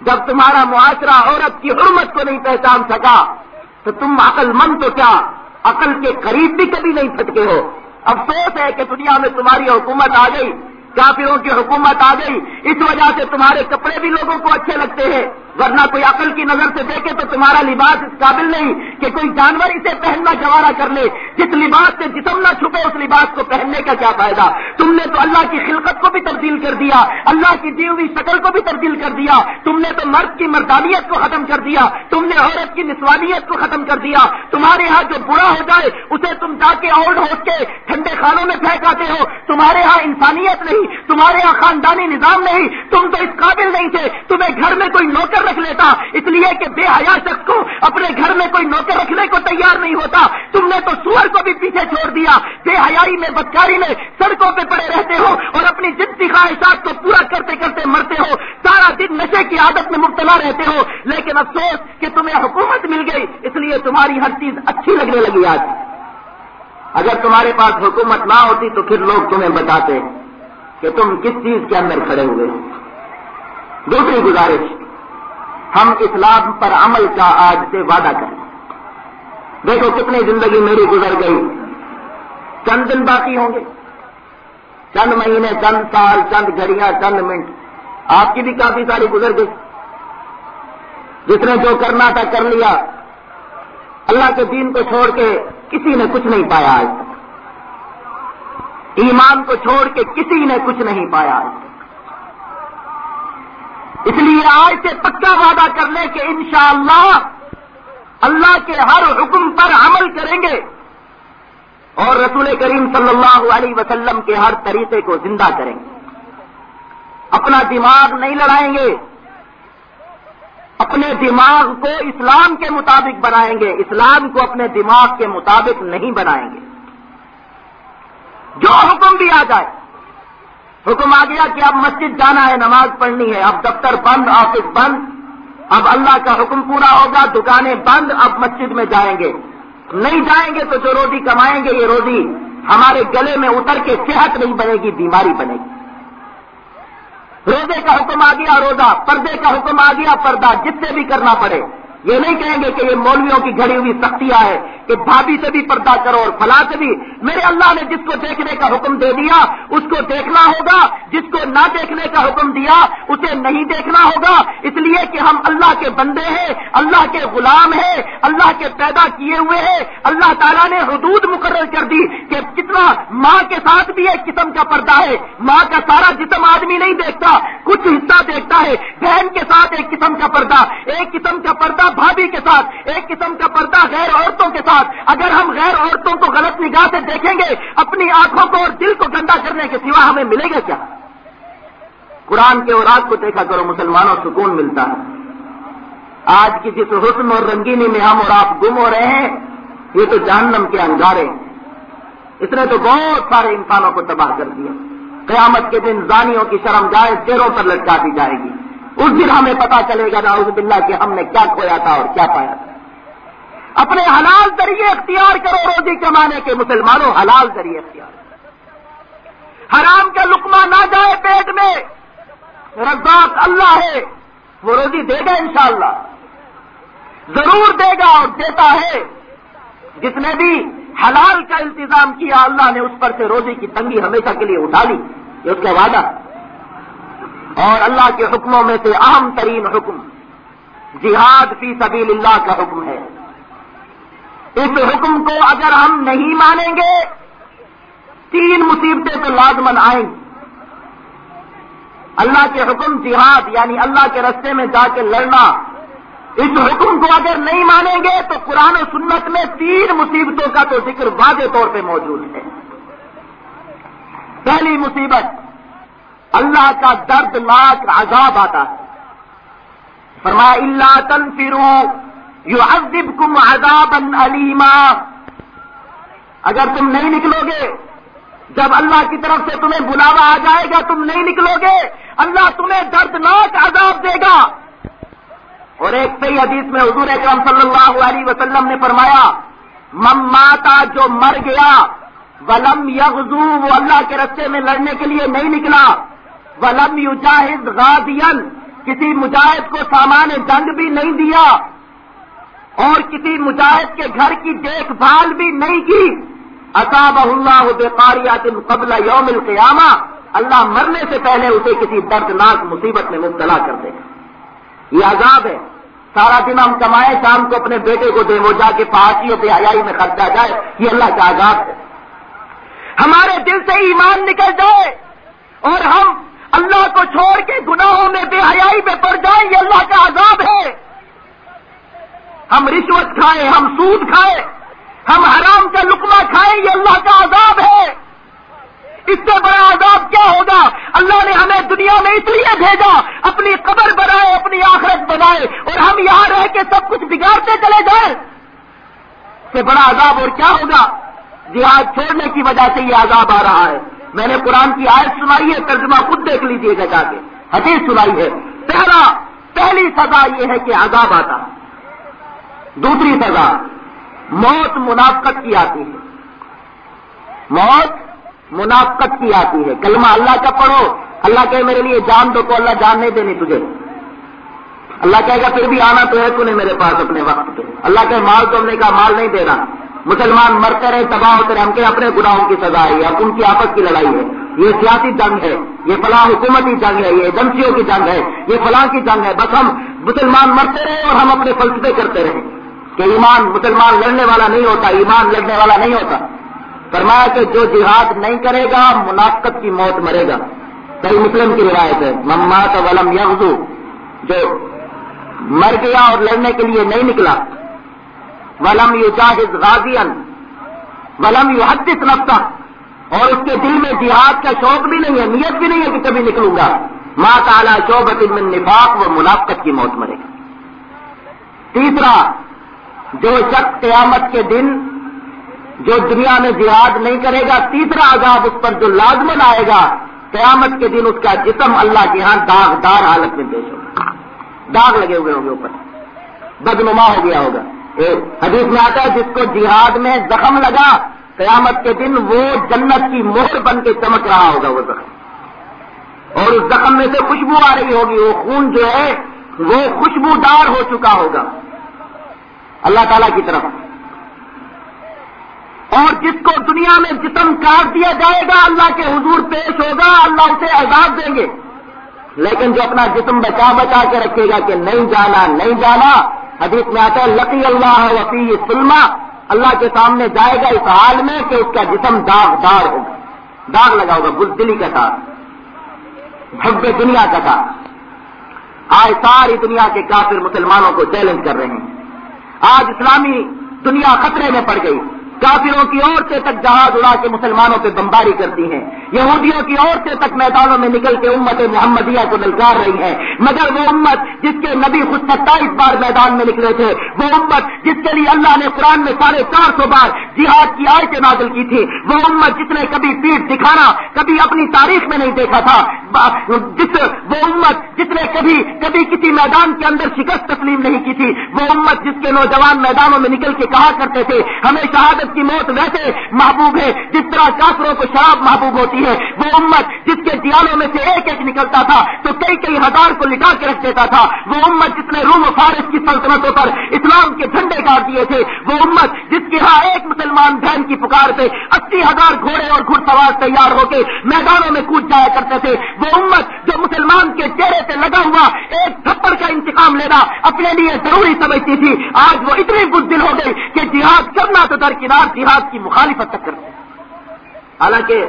[SPEAKER 1] جب تمہارا معاشرہ عورت کی حرمت کو نہیں پہچان سکا، تو تم عقل مند تو کیا؟ عقل کے قریب بھی کبھی نہیں پھٹکے ہو۔ افسوس ہے کہ دنیا میں تمہاری حکومت آ گئی۔ کافروں کی حکومت آ گئی۔ اس وجہ سے تمہارے کپڑے بھی لوگوں کو اچھے لگتے ہیں۔ ورنہ کوئی عقل کی نظر سے دیکھے تو تمہارا لباس اس قابل نہیں کہ کوئی جانور اسے پہننا گوارا کر لے۔ جس لباس سے جسم نہ چھپے، اس لباس کو پہننے کا کیا فائدہ؟ تم نے تو اللہ کی خلقت کو بھی تبدیل کر دیا، اللہ کی دی ہوئی شکل کو بھی تبدیل کر دیا۔ تم نے تو مرد کی مردانیت کو ختم کر دیا، تم نے عورت کی نسوانیت کو ختم کر دیا۔ تمہارے یہاں جو برا ہو جائے، اسے تم جا کے اوڑ ہو کے ٹھنڈے خانوں میں پھینکاتے ہو۔ تمہارے یہاں انسانیت نہیں، تمہارے یہاں خاندانی نظام نہیں، تم تو اس قابل نہیں تھے۔ تمہیں گھر میں کوئی نوکر رکھ لیتا، اس لیے کہ بے حیا شخص کو اپنے گھر میں کوئی نوکر رکھنے کو تیار نہیں ہوتا۔ تم نے تو سور کو بھی پیچھے چھوڑ دیا۔ بے حیائی میں بدکاری میں سڑکوں پہ پڑے رہتے ہو اور اپنی جنسی خواہشات کو پورا کرتے کرتے مرتے ہو۔ سارا دن نشے کی عادت میں مبتلا رہتے ہو۔ لیکن افسوس کہ تمہیں حکومت مل گئی، اس لیے تمہاری ہر چیز اچھی لگنے لگی آج۔ اگر تمہارے پاس حکومت نہ ہوتی تو پھر لوگ تمہیں بتاتے کہ تم کس چیز کے اندر کھڑے ہوئے۔ دوسری گزارش۔ ہم اسلام پر عمل کا آج سے وعدہ کریں۔ دیکھو کتنی زندگی میری گزر گئی۔ چند دن باقی ہوں گے۔ چند مہینے، چند سال، چند گھڑیاں، چند منٹ۔ آپ کی بھی کافی ساری گزر گئی۔ جس نے جو کرنا تھا کر لیا۔ اللہ کے دین کو چھوڑ کے کسی نے کچھ نہیں پایا۔ آج تک ایمان کو چھوڑ کے کسی نے کچھ نہیں پایا۔ آج تک اس لیے آج سے پکا وعدہ کر لیں کہ انشاءاللہ اللہ کے ہر حکم پر عمل کریں گے اور رسول کریم صلی اللہ علیہ وسلم کے ہر طریقے کو زندہ کریں گے۔ اپنا دماغ نہیں لڑائیں گے۔ اپنے دماغ کو اسلام کے مطابق بنائیں گے۔ اسلام کو اپنے دماغ کے مطابق نہیں بنائیں گے۔ جو حکم بھی آ جائے۔ حکم آ گیا کہ اب مسجد جانا ہے، نماز پڑھنی ہے۔ اب دفتر بند، آفس بند۔ اب اللہ کا حکم پورا ہوگا، دکانیں بند، اب مسجد میں جائیں گے۔ نہیں جائیں گے تو جو روزی کمائیں گے، یہ روزی ہمارے گلے میں اتر کے صحت نہیں بنے گی، بیماری بنے گی۔ روزے کا حکم آ گیا، روزہ، پردے کا حکم آ گیا، پردہ جس سے بھی کرنا پڑے۔ یہ نہیں کہیں گے کہ یہ مولویوں کی گھڑی ہوئی سختیاں ہے کہ بھابھی سے بھی پردہ کرو اور فلاں سے بھی۔ میرے اللہ نے جس کو دیکھنے کا حکم دے دیا، اس کو دیکھنا ہوگا۔ جس کو نہ دیکھنے کا حکم دیا، اسے نہیں دیکھنا ہوگا۔ اس لیے کہ ہم اللہ کے بندے ہیں، اللہ کے غلام ہیں، اللہ کے پیدا کیے ہوئے ہیں۔ اللہ تعالیٰ نے حدود مقرر کر دی کہ کتنا ماں کے ساتھ بھی ایک قسم کا پردہ ہے۔ ماں کا سارا جسم آدمی نہیں دیکھتا، کچھ حصہ دیکھتا ہے۔ بہن کے ساتھ ایک قسم کا پردہ۔ ایک قسم کا پردہ بھابھی کے ساتھ، ایک قسم کا پردہ غیر عورتوں کے ساتھ۔ اگر ہم غیر عورتوں کو غلط نگاہ سے دیکھیں گے، اپنی آنکھوں کو اور دل کو گندا کرنے کے سوا ہمیں ملے گا کیا؟ قرآن کے اور کو دیکھا کرو، مسلمانوں سکون ملتا ہے۔ آج کی جس حسن اور رنگینی میں ہم اور آپ گم ہو رہے ہیں، یہ تو جہنم کے انگارے اس نے تو بہت سارے انسانوں کو تباہ کر دیا۔ قیامت کے دن زانیوں کی شرم جائے چیروں پر لٹکا دی جائے گی۔ اس دن ہمیں پتا چلے گا ناؤز باللہ کہ ہم نے کیا کھویا تھا اور کیا پایا تھا۔ اپنے حلال ذریعے اختیار کرو روزی کمانے کے مسلمانوں، حلال ذریعے اختیار۔ حرام کا لکما نہ جائے پیٹ میں۔ رزاق اللہ ہے، وہ روزی دے گا انشاءاللہ۔ ضرور دے گا اور دیتا ہے۔ جس نے بھی حلال کا انتظام کیا، اللہ نے اس پر سے روزی کی تنگی ہمیشہ کے لیے اٹھا لی۔ یہ اس کا وعدہ اور اللہ کے حکموں میں سے اہم ترین حکم جہاد فی سبیل اللہ کا حکم ہے۔ اس حکم کو اگر ہم نہیں مانیں گے، تین مصیبتیں تو لازمن آئیں گی۔ اللہ کے حکم جہاد یعنی اللہ کے رستے میں جا کے لڑنا۔ اس حکم کو اگر نہیں مانیں گے تو قرآن و سنت میں تین مصیبتوں کا تو ذکر واضح طور پہ موجود ہے۔ پہلی مصیبت اللہ کا دردناک عذاب آتا ہے۔ فرمایا اللہ تنفرو یو ادب کم عذاب علیما اگر تم نہیں نکلو گے جب اللہ کی طرف سے تمہیں بلاوا آ جائے گا، تم نہیں نکلو گے اللہ تمہیں دردناک عذاب دے گا۔ اور ایک صحیح حدیث میں حضور اکرم صلی اللہ علیہ وسلم نے فرمایا مم ماتا جو مر گیا، ولم یغزو، وہ اللہ کے رستے میں لڑنے کے لیے نہیں نکلا۔ ولم یجاہد غازین کسی مجاہد کو سامان جنگ بھی نہیں دیا اور کسی مجاہد کے گھر کی دیکھ بھال بھی نہیں کی. اصاب اللہ بقاریات قبل یوم القیامہ. اللہ مرنے سے پہلے اسے کسی دردناک مصیبت میں مبتلا کر دے یہ عذاب ہے. سارا دن ہم کمائے، شام کو اپنے بیٹے کو دے، وہ جا کے پہاڑیوں پہ حیائی میں خرچا جائے. یہ اللہ کا عذاب ہے. ہمارے دل سے ایمان نکل جائے اور ہم اللہ کو چھوڑ کے گناہوں میں بے حیائی میں پڑ جائیں، یہ اللہ کا عذاب ہے۔ ہم رشوت کھائیں، ہم سود کھائیں، ہم حرام کا لکما کھائیں، یہ اللہ کا عذاب ہے۔ اس سے بڑا عذاب کیا ہوگا؟ اللہ نے ہمیں دنیا میں اس لیے بھیجا، اپنی قبر بنائے، اپنی آخرت بنائے، اور ہم یہاں رہ کے سب کچھ بگاڑتے چلے جائیں۔ اس سے بڑا عذاب اور کیا ہوگا؟ جہاد چھوڑنے کی وجہ سے یہ عذاب آ رہا ہے۔ میں نے قرآن کی آیت سنائی ہے، ترجمہ خود دیکھ لیجیے گا جا کے۔ حدیث سنائی ہے۔ پہلا، پہلی سزا یہ ہے کہ عذاب آتا دوسری سزا، موت منافقت کی آتی ہے۔ موت منافقت کی آتی ہے۔ کلمہ اللہ کا پڑھو۔ اللہ کہ میرے لیے جان دو کو اللہ جان نہیں دینی تجھے۔ اللہ کہے گا، پھر بھی آنا تو ہے، تو نے میرے پاس اپنے وقت پہ۔ اللہ کہ مال تو ہم نے کہا، مال نہیں دے رہا مسلمان مرتے رہے، تباہ ہوتے رہے، ہم کے اپنے گناہوں کی سزا ہے اب ان کی آپس کی لڑائی ہے۔ یہ سیاسی جنگ ہے، یہ فلاں حکومتی جنگ ہے، یہ ایجنسیوں کی جنگ ہے، یہ فلاں کی جنگ ہے۔ بس ہم مسلمان مرتے رہے اور ہم اپنے فلسفے کرتے رہے کہ ایمان مسلمان لڑنے والا نہیں ہوتا، ایمان لڑنے والا نہیں ہوتا۔ فرمایا کہ جو جہاد نہیں کرے گا، منافقت کی موت مرے گا۔ کئی مسلم کی روایت ہے ممات ولم یغزو جو مر گیا اور لڑنے کے لیے نہیں نکلا ولم یو جاہد ولم یو حدث نفسا اور اس کے دل میں جہاد کا شوق بھی نہیں ہے، نیت بھی نہیں ہے کہ کبھی نکلوں گا۔ ماں تعالیٰ شوبت من نفاق و منافقت کی موت مرے گا تیسرا، جو شخص قیامت کے دن جو دنیا میں جہاد نہیں کرے گا، تیسرا عذاب اس پر جو لازمن آئے گا، قیامت کے دن اس کا جسم اللہ کے ہاں داغدار حالت میں پیش ہوگا۔ داغ لگے ہوئے ہوں گے اوپر۔ بدنما ہو گیا ہوگا۔ حدیث میں آتا ہے جس کو جہاد میں زخم لگا، قیامت کے دن وہ جنت کی مہر بن کے چمک رہا ہوگا وہ زخم۔ اور اس زخم میں سے خوشبو آ رہی ہوگی، وہ خون جو ہے، وہ خوشبودار ہو چکا ہوگا۔ اللہ تعالی کی طرف۔ اور جس کو دنیا میں جسم کاٹ دیا جائے گا، اللہ کے حضور پیش ہوگا، اللہ اسے عذاب دیں گے۔ لیکن جو اپنا جسم بچا بچا کے رکھے گا کہ نہیں جانا نہیں جانا حدیث میں آتا ہے لقی اللہ وسیع سلما اللہ کے سامنے جائے گا اس حال میں کہ اس کا جسم داغ دار ہوگا۔ داغ لگا ہوگا، بزدلی کا ساتھ۔ بھگے دنیا کا ساتھ آج ساری دنیا کے کافر مسلمانوں کو چیلنج کر رہے ہیں۔ آج اسلامی دنیا خطرے میں پڑ گئی۔ کافروں کی عورتیں تک جہاز اڑا کے مسلمانوں پہ بمباری کرتی ہیں۔ یہودیوں کی عورتیں تک میدانوں میں نکل کے امت محمدیہ کو للکار رہی ہیں۔ مگر وہ امت جس کے نبی خود ستائیس بار میدان میں نکلے تھے، وہ امت جس کے لیے اللہ نے قرآن میں ساڑھے چار سو بار جہاد کی آیتیں نازل کی تھی وہ امت جس نے کبھی پیٹ دکھانا، کبھی اپنی تاریخ میں نہیں دیکھا تھا جس وہ امت جس نے کبھی کبھی کسی میدان کے اندر شکست تسلیم نہیں کی تھی، وہ امت جس کے نوجوان میدانوں میں نکل کے کہا کرتے تھے، ہمیں شہادت کی موت ویسے محبوب ہے، جس طرح کافروں کو شراب محبوب ہوتی ہے، وہ امت جس کے دیالوں میں سے ایک ایک نکلتا تھا، تو کئی کئی ہزار کو لٹا کے رکھ دیتا تھا۔ وہ امت جس نے روم و فارس کی سلطنتوں پر اسلام کے جھنڈے کاٹ دیے تھے، وہ امت جس کے ہاں ایک مسلمان بہن کی پکار پہ اسی ہزار گھوڑے اور گھڑ سوار تیار ہو کے میدانوں میں کود جایا کرتے تھے۔ وہ امت جو مسلمان کے چہرے پہ لگا ہوا ایک تھپڑ کا انتقام لینا اپنے لیے ضروری سمجھتی تھی، آج وہ اتنی بزدل ہو گئی کہ جہاد کرنا تو درکنار جہاد کی مخالفت تک کرتے حالانکہ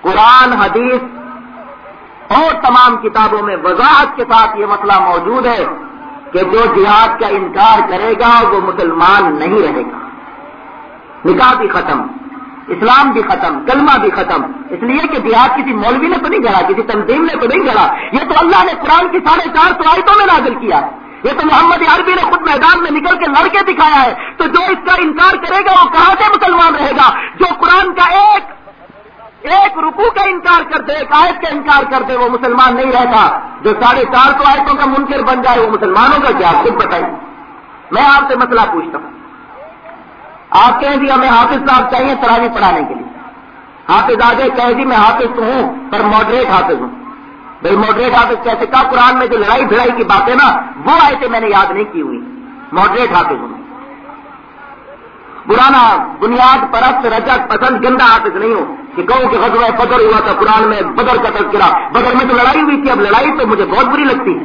[SPEAKER 1] قرآن، حدیث اور تمام کتابوں میں وضاحت کے ساتھ یہ مسئلہ موجود ہے کہ جو جہاد کا انکار کرے گا، وہ مسلمان نہیں رہے گا۔ نکاح بھی ختم، اسلام بھی ختم، کلمہ بھی ختم۔ اس لیے کہ جہاد کسی مولوی نے تو نہیں گڑا کسی تنظیم نے تو نہیں گڑا یہ تو اللہ نے قرآن کی ساڑھے چار سو آیتوں میں نازل کیا۔ ہے یہ تو محمد عربی نے خود میدان میں نکل کے لڑکے دکھایا ہے، تو جو اس کا انکار کرے گا، وہ کہاں سے مسلمان رہے گا؟ جو قرآن کا ایک ایک رکو کا انکار کر دے، ایک آیت کا انکار کر دے، وہ مسلمان نہیں رہتا۔ جو ساڑھے چار سو آیتوں کا منکر بن جائے، وہ مسلمانوں کا کیا؟ خود بتائیے۔ میں آپ سے مسئلہ پوچھتا ہوں۔ آپ کہیں جی ہمیں حافظ صاحب چاہیے تراوی پڑھانے کے لیے۔ حافظ آگے کہیں جی میں حافظ ہوں، پر ماڈریٹ حافظ ہوں۔ بھائی ماڈریٹ حافظ کیسے کہا قرآن میں جو لڑائی بھڑائی کی باتیں نا، وہ آئے تھے میں نے یاد نہیں کی ہوئی۔ ماڈریٹ حافظ ہوں پرانا بنیاد پرست رجک پسند گندا حافظ نہیں ہوں کہ کہوں کہ غزوہ بدر ہوا تھا، قرآن میں بدر کا تذکرہ۔ بدر میں تو لڑائی ہوئی تھی، اب لڑائی تو مجھے بہت بری لگتی ہے۔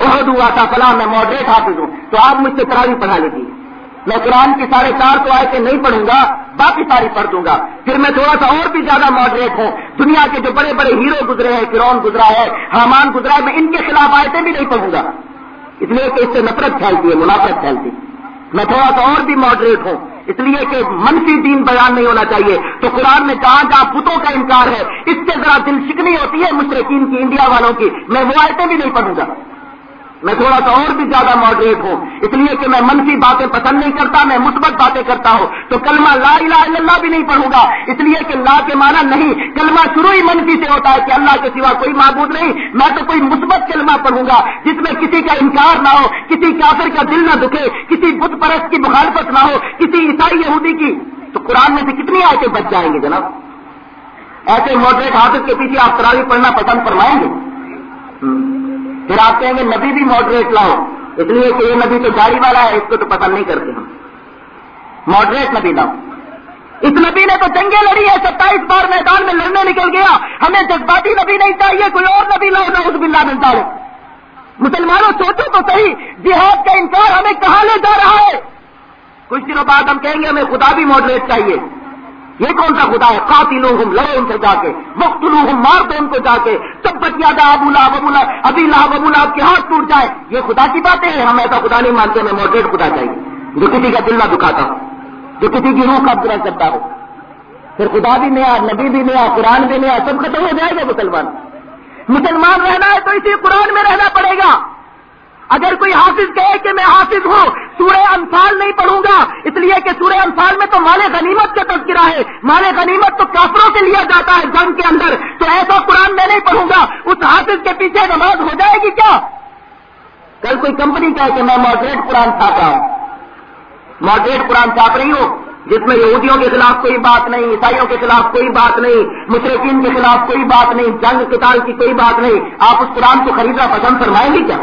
[SPEAKER 1] عہد ہوا تھا، فلاں میں ماڈریٹ حافظ ہوں۔ تو آپ مجھ سے تراوی پڑھا لیجیے میں قرآن کی ساڑھے چار سو آئے نہیں پڑھوں گا، باقی ساری پڑھ دوں گا۔ پھر میں تھوڑا سا اور بھی زیادہ ماڈریٹ ہوں۔ دنیا کے جو بڑے بڑے ہیرو گزرے ہیں فرون گزرا ہے، حامان گزرا ہے، میں ان کے خلاف آیتیں بھی نہیں پڑھوں گا۔ اس لیے کہ اس سے نفرت پھیلتی ہے، منافرت پھیلتی میں تھوڑا سا اور بھی ماڈریٹ ہوں، اس لیے کہ منفی دین بیان نہیں ہونا چاہیے۔ تو قرآن میں جہاں جہاں پتوں کا انکار ہے، اس سے ذرا دل شکنی ہوتی ہے مشرقین کی، انڈیا والوں کی۔ میں وہ آیتیں بھی نہیں پڑھوں گا۔ میں تھوڑا سا اور بھی زیادہ ماڈریٹ ہوں۔ اس لیے کہ میں منفی باتیں پسند نہیں کرتا، میں مثبت باتیں کرتا ہوں۔ تو کلمہ لا الہ الا اللہ بھی نہیں پڑھوں گا۔ اس لیے کہ لا کے معنی نہیں، کلمہ شروع ہی منفی سے ہوتا ہے کہ اللہ کے سوا کوئی معبود نہیں۔ میں تو کوئی مثبت کلمہ پڑھوں گا، جس میں کسی کا انکار نہ ہو، کسی کافر کا دل نہ دکھے، کسی بت پرست کی مخالفت نہ ہو، کسی عیسائی یہودی کی۔ تو قرآن میں سے کتنی آیتیں بچ جائیں گے جناب؟ ایسے ماڈریٹ حافظ کے پیچھے آپ تراوی پڑھنا پسند فرمائیں گے؟ پھر آپ کہیں گے نبی بھی ماڈریٹ لاؤ اس لیے کہ یہ نبی تو گاڑی والا ہے، اس کو تو پسند نہیں کرتے ہم۔ ماڈریٹ نبی لاؤ اس نبی نے تو جنگیں لڑی ہے ستائیس بار میدان میں لڑنے نکل گیا۔ ہمیں جذباتی نبی نہیں چاہیے، کوئی اور نبی لاؤ نہ اس بلّہ ملتا ہو مسلمانوں، سوچو تو صحیح، جہاد کا انکار ہمیں کہاں لے جا رہا ہے؟ کچھ دنوں بعد ہم کہیں گے ہمیں خدا بھی ماڈریٹ چاہیے۔ یہ کون سا خدا ہے؟ قاتل ہوں لڑو ان سے جا کے وقت لو ہوں مار دو ان کو جا کے سب بچیا دا ابولا ببولا ابھی لا ببولا آپ کے ہاتھ ٹوٹ جائے۔ یہ خدا کی باتیں ہیں، ہم ایسا خدا نہیں مانتے، میں موڈریٹ خدا چاہیے جو کسی کا دل نہ دکھاتا ہو، جو کسی کی روح کا برا کرتا ہو۔ پھر خدا بھی نیا، نبی بھی نیا، قرآن بھی نیا، سب ختم ہو جائے گا مسلمان۔ مسلمان رہنا ہے تو اسی قرآن میں رہنا پڑے گا۔ اگر کوئی حافظ کہے کہ میں حافظ ہوں، سورہ انفال نہیں پڑھوں گا، اس لیے کہ سورہ انفال میں تو مال غنیمت کا تذکرہ ہے۔ مال غنیمت تو کافروں کے لیا جاتا ہے جنگ کے اندر۔ تو ایسا قرآن میں نہیں پڑھوں گا۔ اس حافظ کے پیچھے نماز ہو جائے گی کیا؟ کل کوئی کمپنی کہے کہ میں ماڈریٹ قرآن چھاپ رہا ہوں۔ ماڈریٹ قرآن چھاپ رہی ہوں، جس میں یہودیوں کے خلاف کوئی بات نہیں، عیسائیوں کے خلاف کوئی بات نہیں مشرقین کے خلاف کوئی بات نہیں، جنگ کتاب کی کوئی بات نہیں۔ آپ اس قرآن کو خریدنا پسند فرمائیں گے کیا؟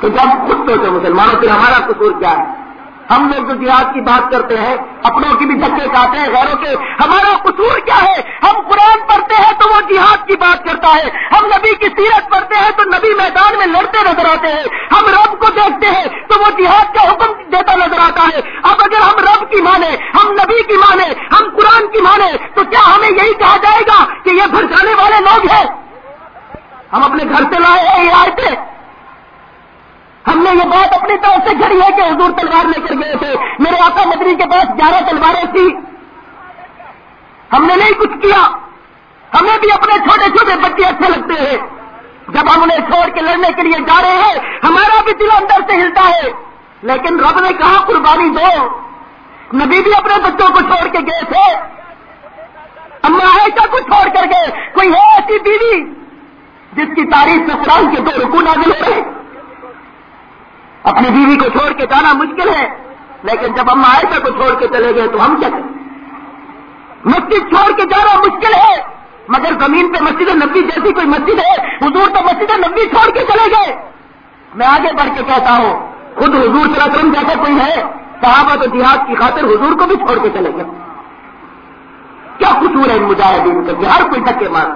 [SPEAKER 1] تو جب خود سوچو مسلمانوں، پھر ہمارا قصور کیا ہے؟ ہم لوگ جو جہاد کی بات کرتے ہیں، اپنوں کی بھی دھکے کھاتے ہیں، غیروں کے، ہمارا قصور کیا ہے؟ ہم قرآن پڑھتے ہیں تو وہ جہاد کی بات کرتا ہے۔ ہم نبی کی سیرت پڑھتے ہیں تو نبی میدان میں لڑتے نظر آتے ہیں۔ ہم رب کو دیکھتے ہیں تو وہ جہاد کا حکم دیتا نظر آتا ہے۔ اب اگر ہم رب کی مانے ہم نبی کی مانے ہم قرآن کی مانے تو کیا ہمیں یہی کہا جائے گا کہ یہ بھرسانے والے لوگ ہیں؟ ہم اپنے گھر سے لائے ہیں، یہ آئے تھے ہم نے یہ بات اپنی طرف سے گھڑی ہے کہ حضور تلوار لے کر گئے تھے۔ میرے آقا مدری کے پاس گیارہ تلواریں تھی ہم نے نہیں کچھ کیا۔ ہمیں بھی اپنے چھوٹے چھوٹے بچے اچھے لگتے ہیں۔ جب ہم انہیں چھوڑ کے لڑنے کے لیے جا رہے ہیں، ہمارا بھی دل اندر سے ہلتا ہے۔ لیکن رب نے کہا، قربانی دو۔ نبی بھی اپنے بچوں کو چھوڑ کے گئے تھے۔ اما عائشہ کو چھوڑ کر گئے۔ کوئی ہے ایسی بیوی جس کی تاریخ میں قرآن کے دو رکو نازل ہوئے اپنی بیوی کو چھوڑ کے جانا مشکل ہے، لیکن جب ہم عائشہ کو چھوڑ کے چلے گئے تو ہم کیا کریں؟ مسجد چھوڑ کے جانا مشکل ہے، مگر زمین پہ مسجد نبی جیسی کوئی مسجد ہے، حضور تو مسجد نبی چھوڑ کے چلے گئے۔ میں آگے بڑھ کے کہتا ہوں، خود حضور صلی اللہ علیہ وسلم جیسا کوئی ہے، صحابہ تو جہاد کی خاطر حضور کو بھی چھوڑ کے چلے گئے۔ کیا قصور ہے ان مجاہدین کا ہر کوئی ٹکے مار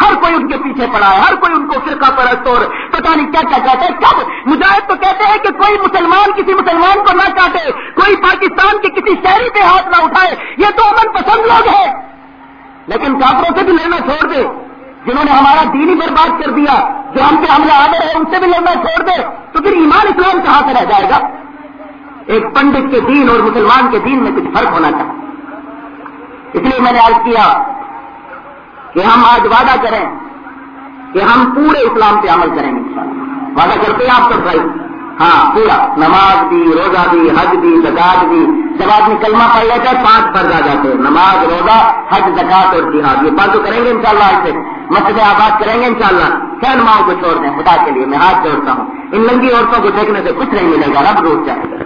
[SPEAKER 1] ہر کوئی ان کے پیچھے پڑا ہے، ہر کوئی ان کو فرقہ پرست اور پتا نہیں کیا کیا کہتے ہیں کب مجاہد تو کہتے ہیں کہ کوئی مسلمان کسی مسلمان کو نہ کاٹے کوئی پاکستان کے کسی شہری پہ ہاتھ نہ اٹھائے، یہ تو امن پسند لوگ ہیں۔ لیکن کافروں سے بھی لینا چھوڑ دے۔ جنہوں نے ہمارا دین ہی برباد کر دیا، جو ہم پہ حملہ آ رہے ہیں ان سے بھی لینا چھوڑ دے۔ تو پھر ایمان اسلام کہاں سے رہ جائے گا؟ ایک پنڈت کے دین اور مسلمان کے دین میں کچھ فرق ہونا چاہیے۔ اس لیے میں نے عرض کیا کہ ہم آج وعدہ کریں کہ ہم پورے اسلام پہ عمل کریں گے وعدہ کرتے ہیں آپ سب بھائی؟ ہاں پورا۔ نماز بھی، روزہ بھی، حج بھی زکات بھی۔ جب آدمی کلمہ پڑھ لیتا ہے، پانچ فرض آ جاتے ہیں۔ نماز، روزہ، حج زکات اور جہاد۔ یہ بات تو کریں گے انشاءاللہ آج سے مسجد آباد کریں گے انشاءاللہ۔ شاء اللہ ماؤں کو چھوڑ دیں، خدا کے لیے میں ہاتھ جوڑتا ہوں۔ ان لنگی عورتوں کو دیکھنے سے کچھ نہیں ملے گا، رب روز جائے۔ گا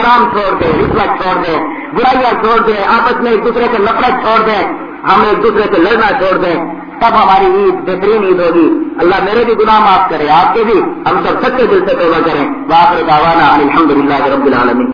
[SPEAKER 1] حرام چھوڑ دیں رشوت چھوڑ دیں، برائیاں چھوڑ دیں، آپس میں ایک دوسرے سے نفرت چھوڑ دیں۔ ہم ایک دوسرے سے لڑنا چھوڑ دیں، تب ہماری عید بہترین عید ہوگی۔ اللہ میرے بھی گناہ معاف کرے، آپ کے بھی۔ ہم سب سچے دل سے توبہ کریں۔ باپ دعوانا الحمد للہ رب العالمین۔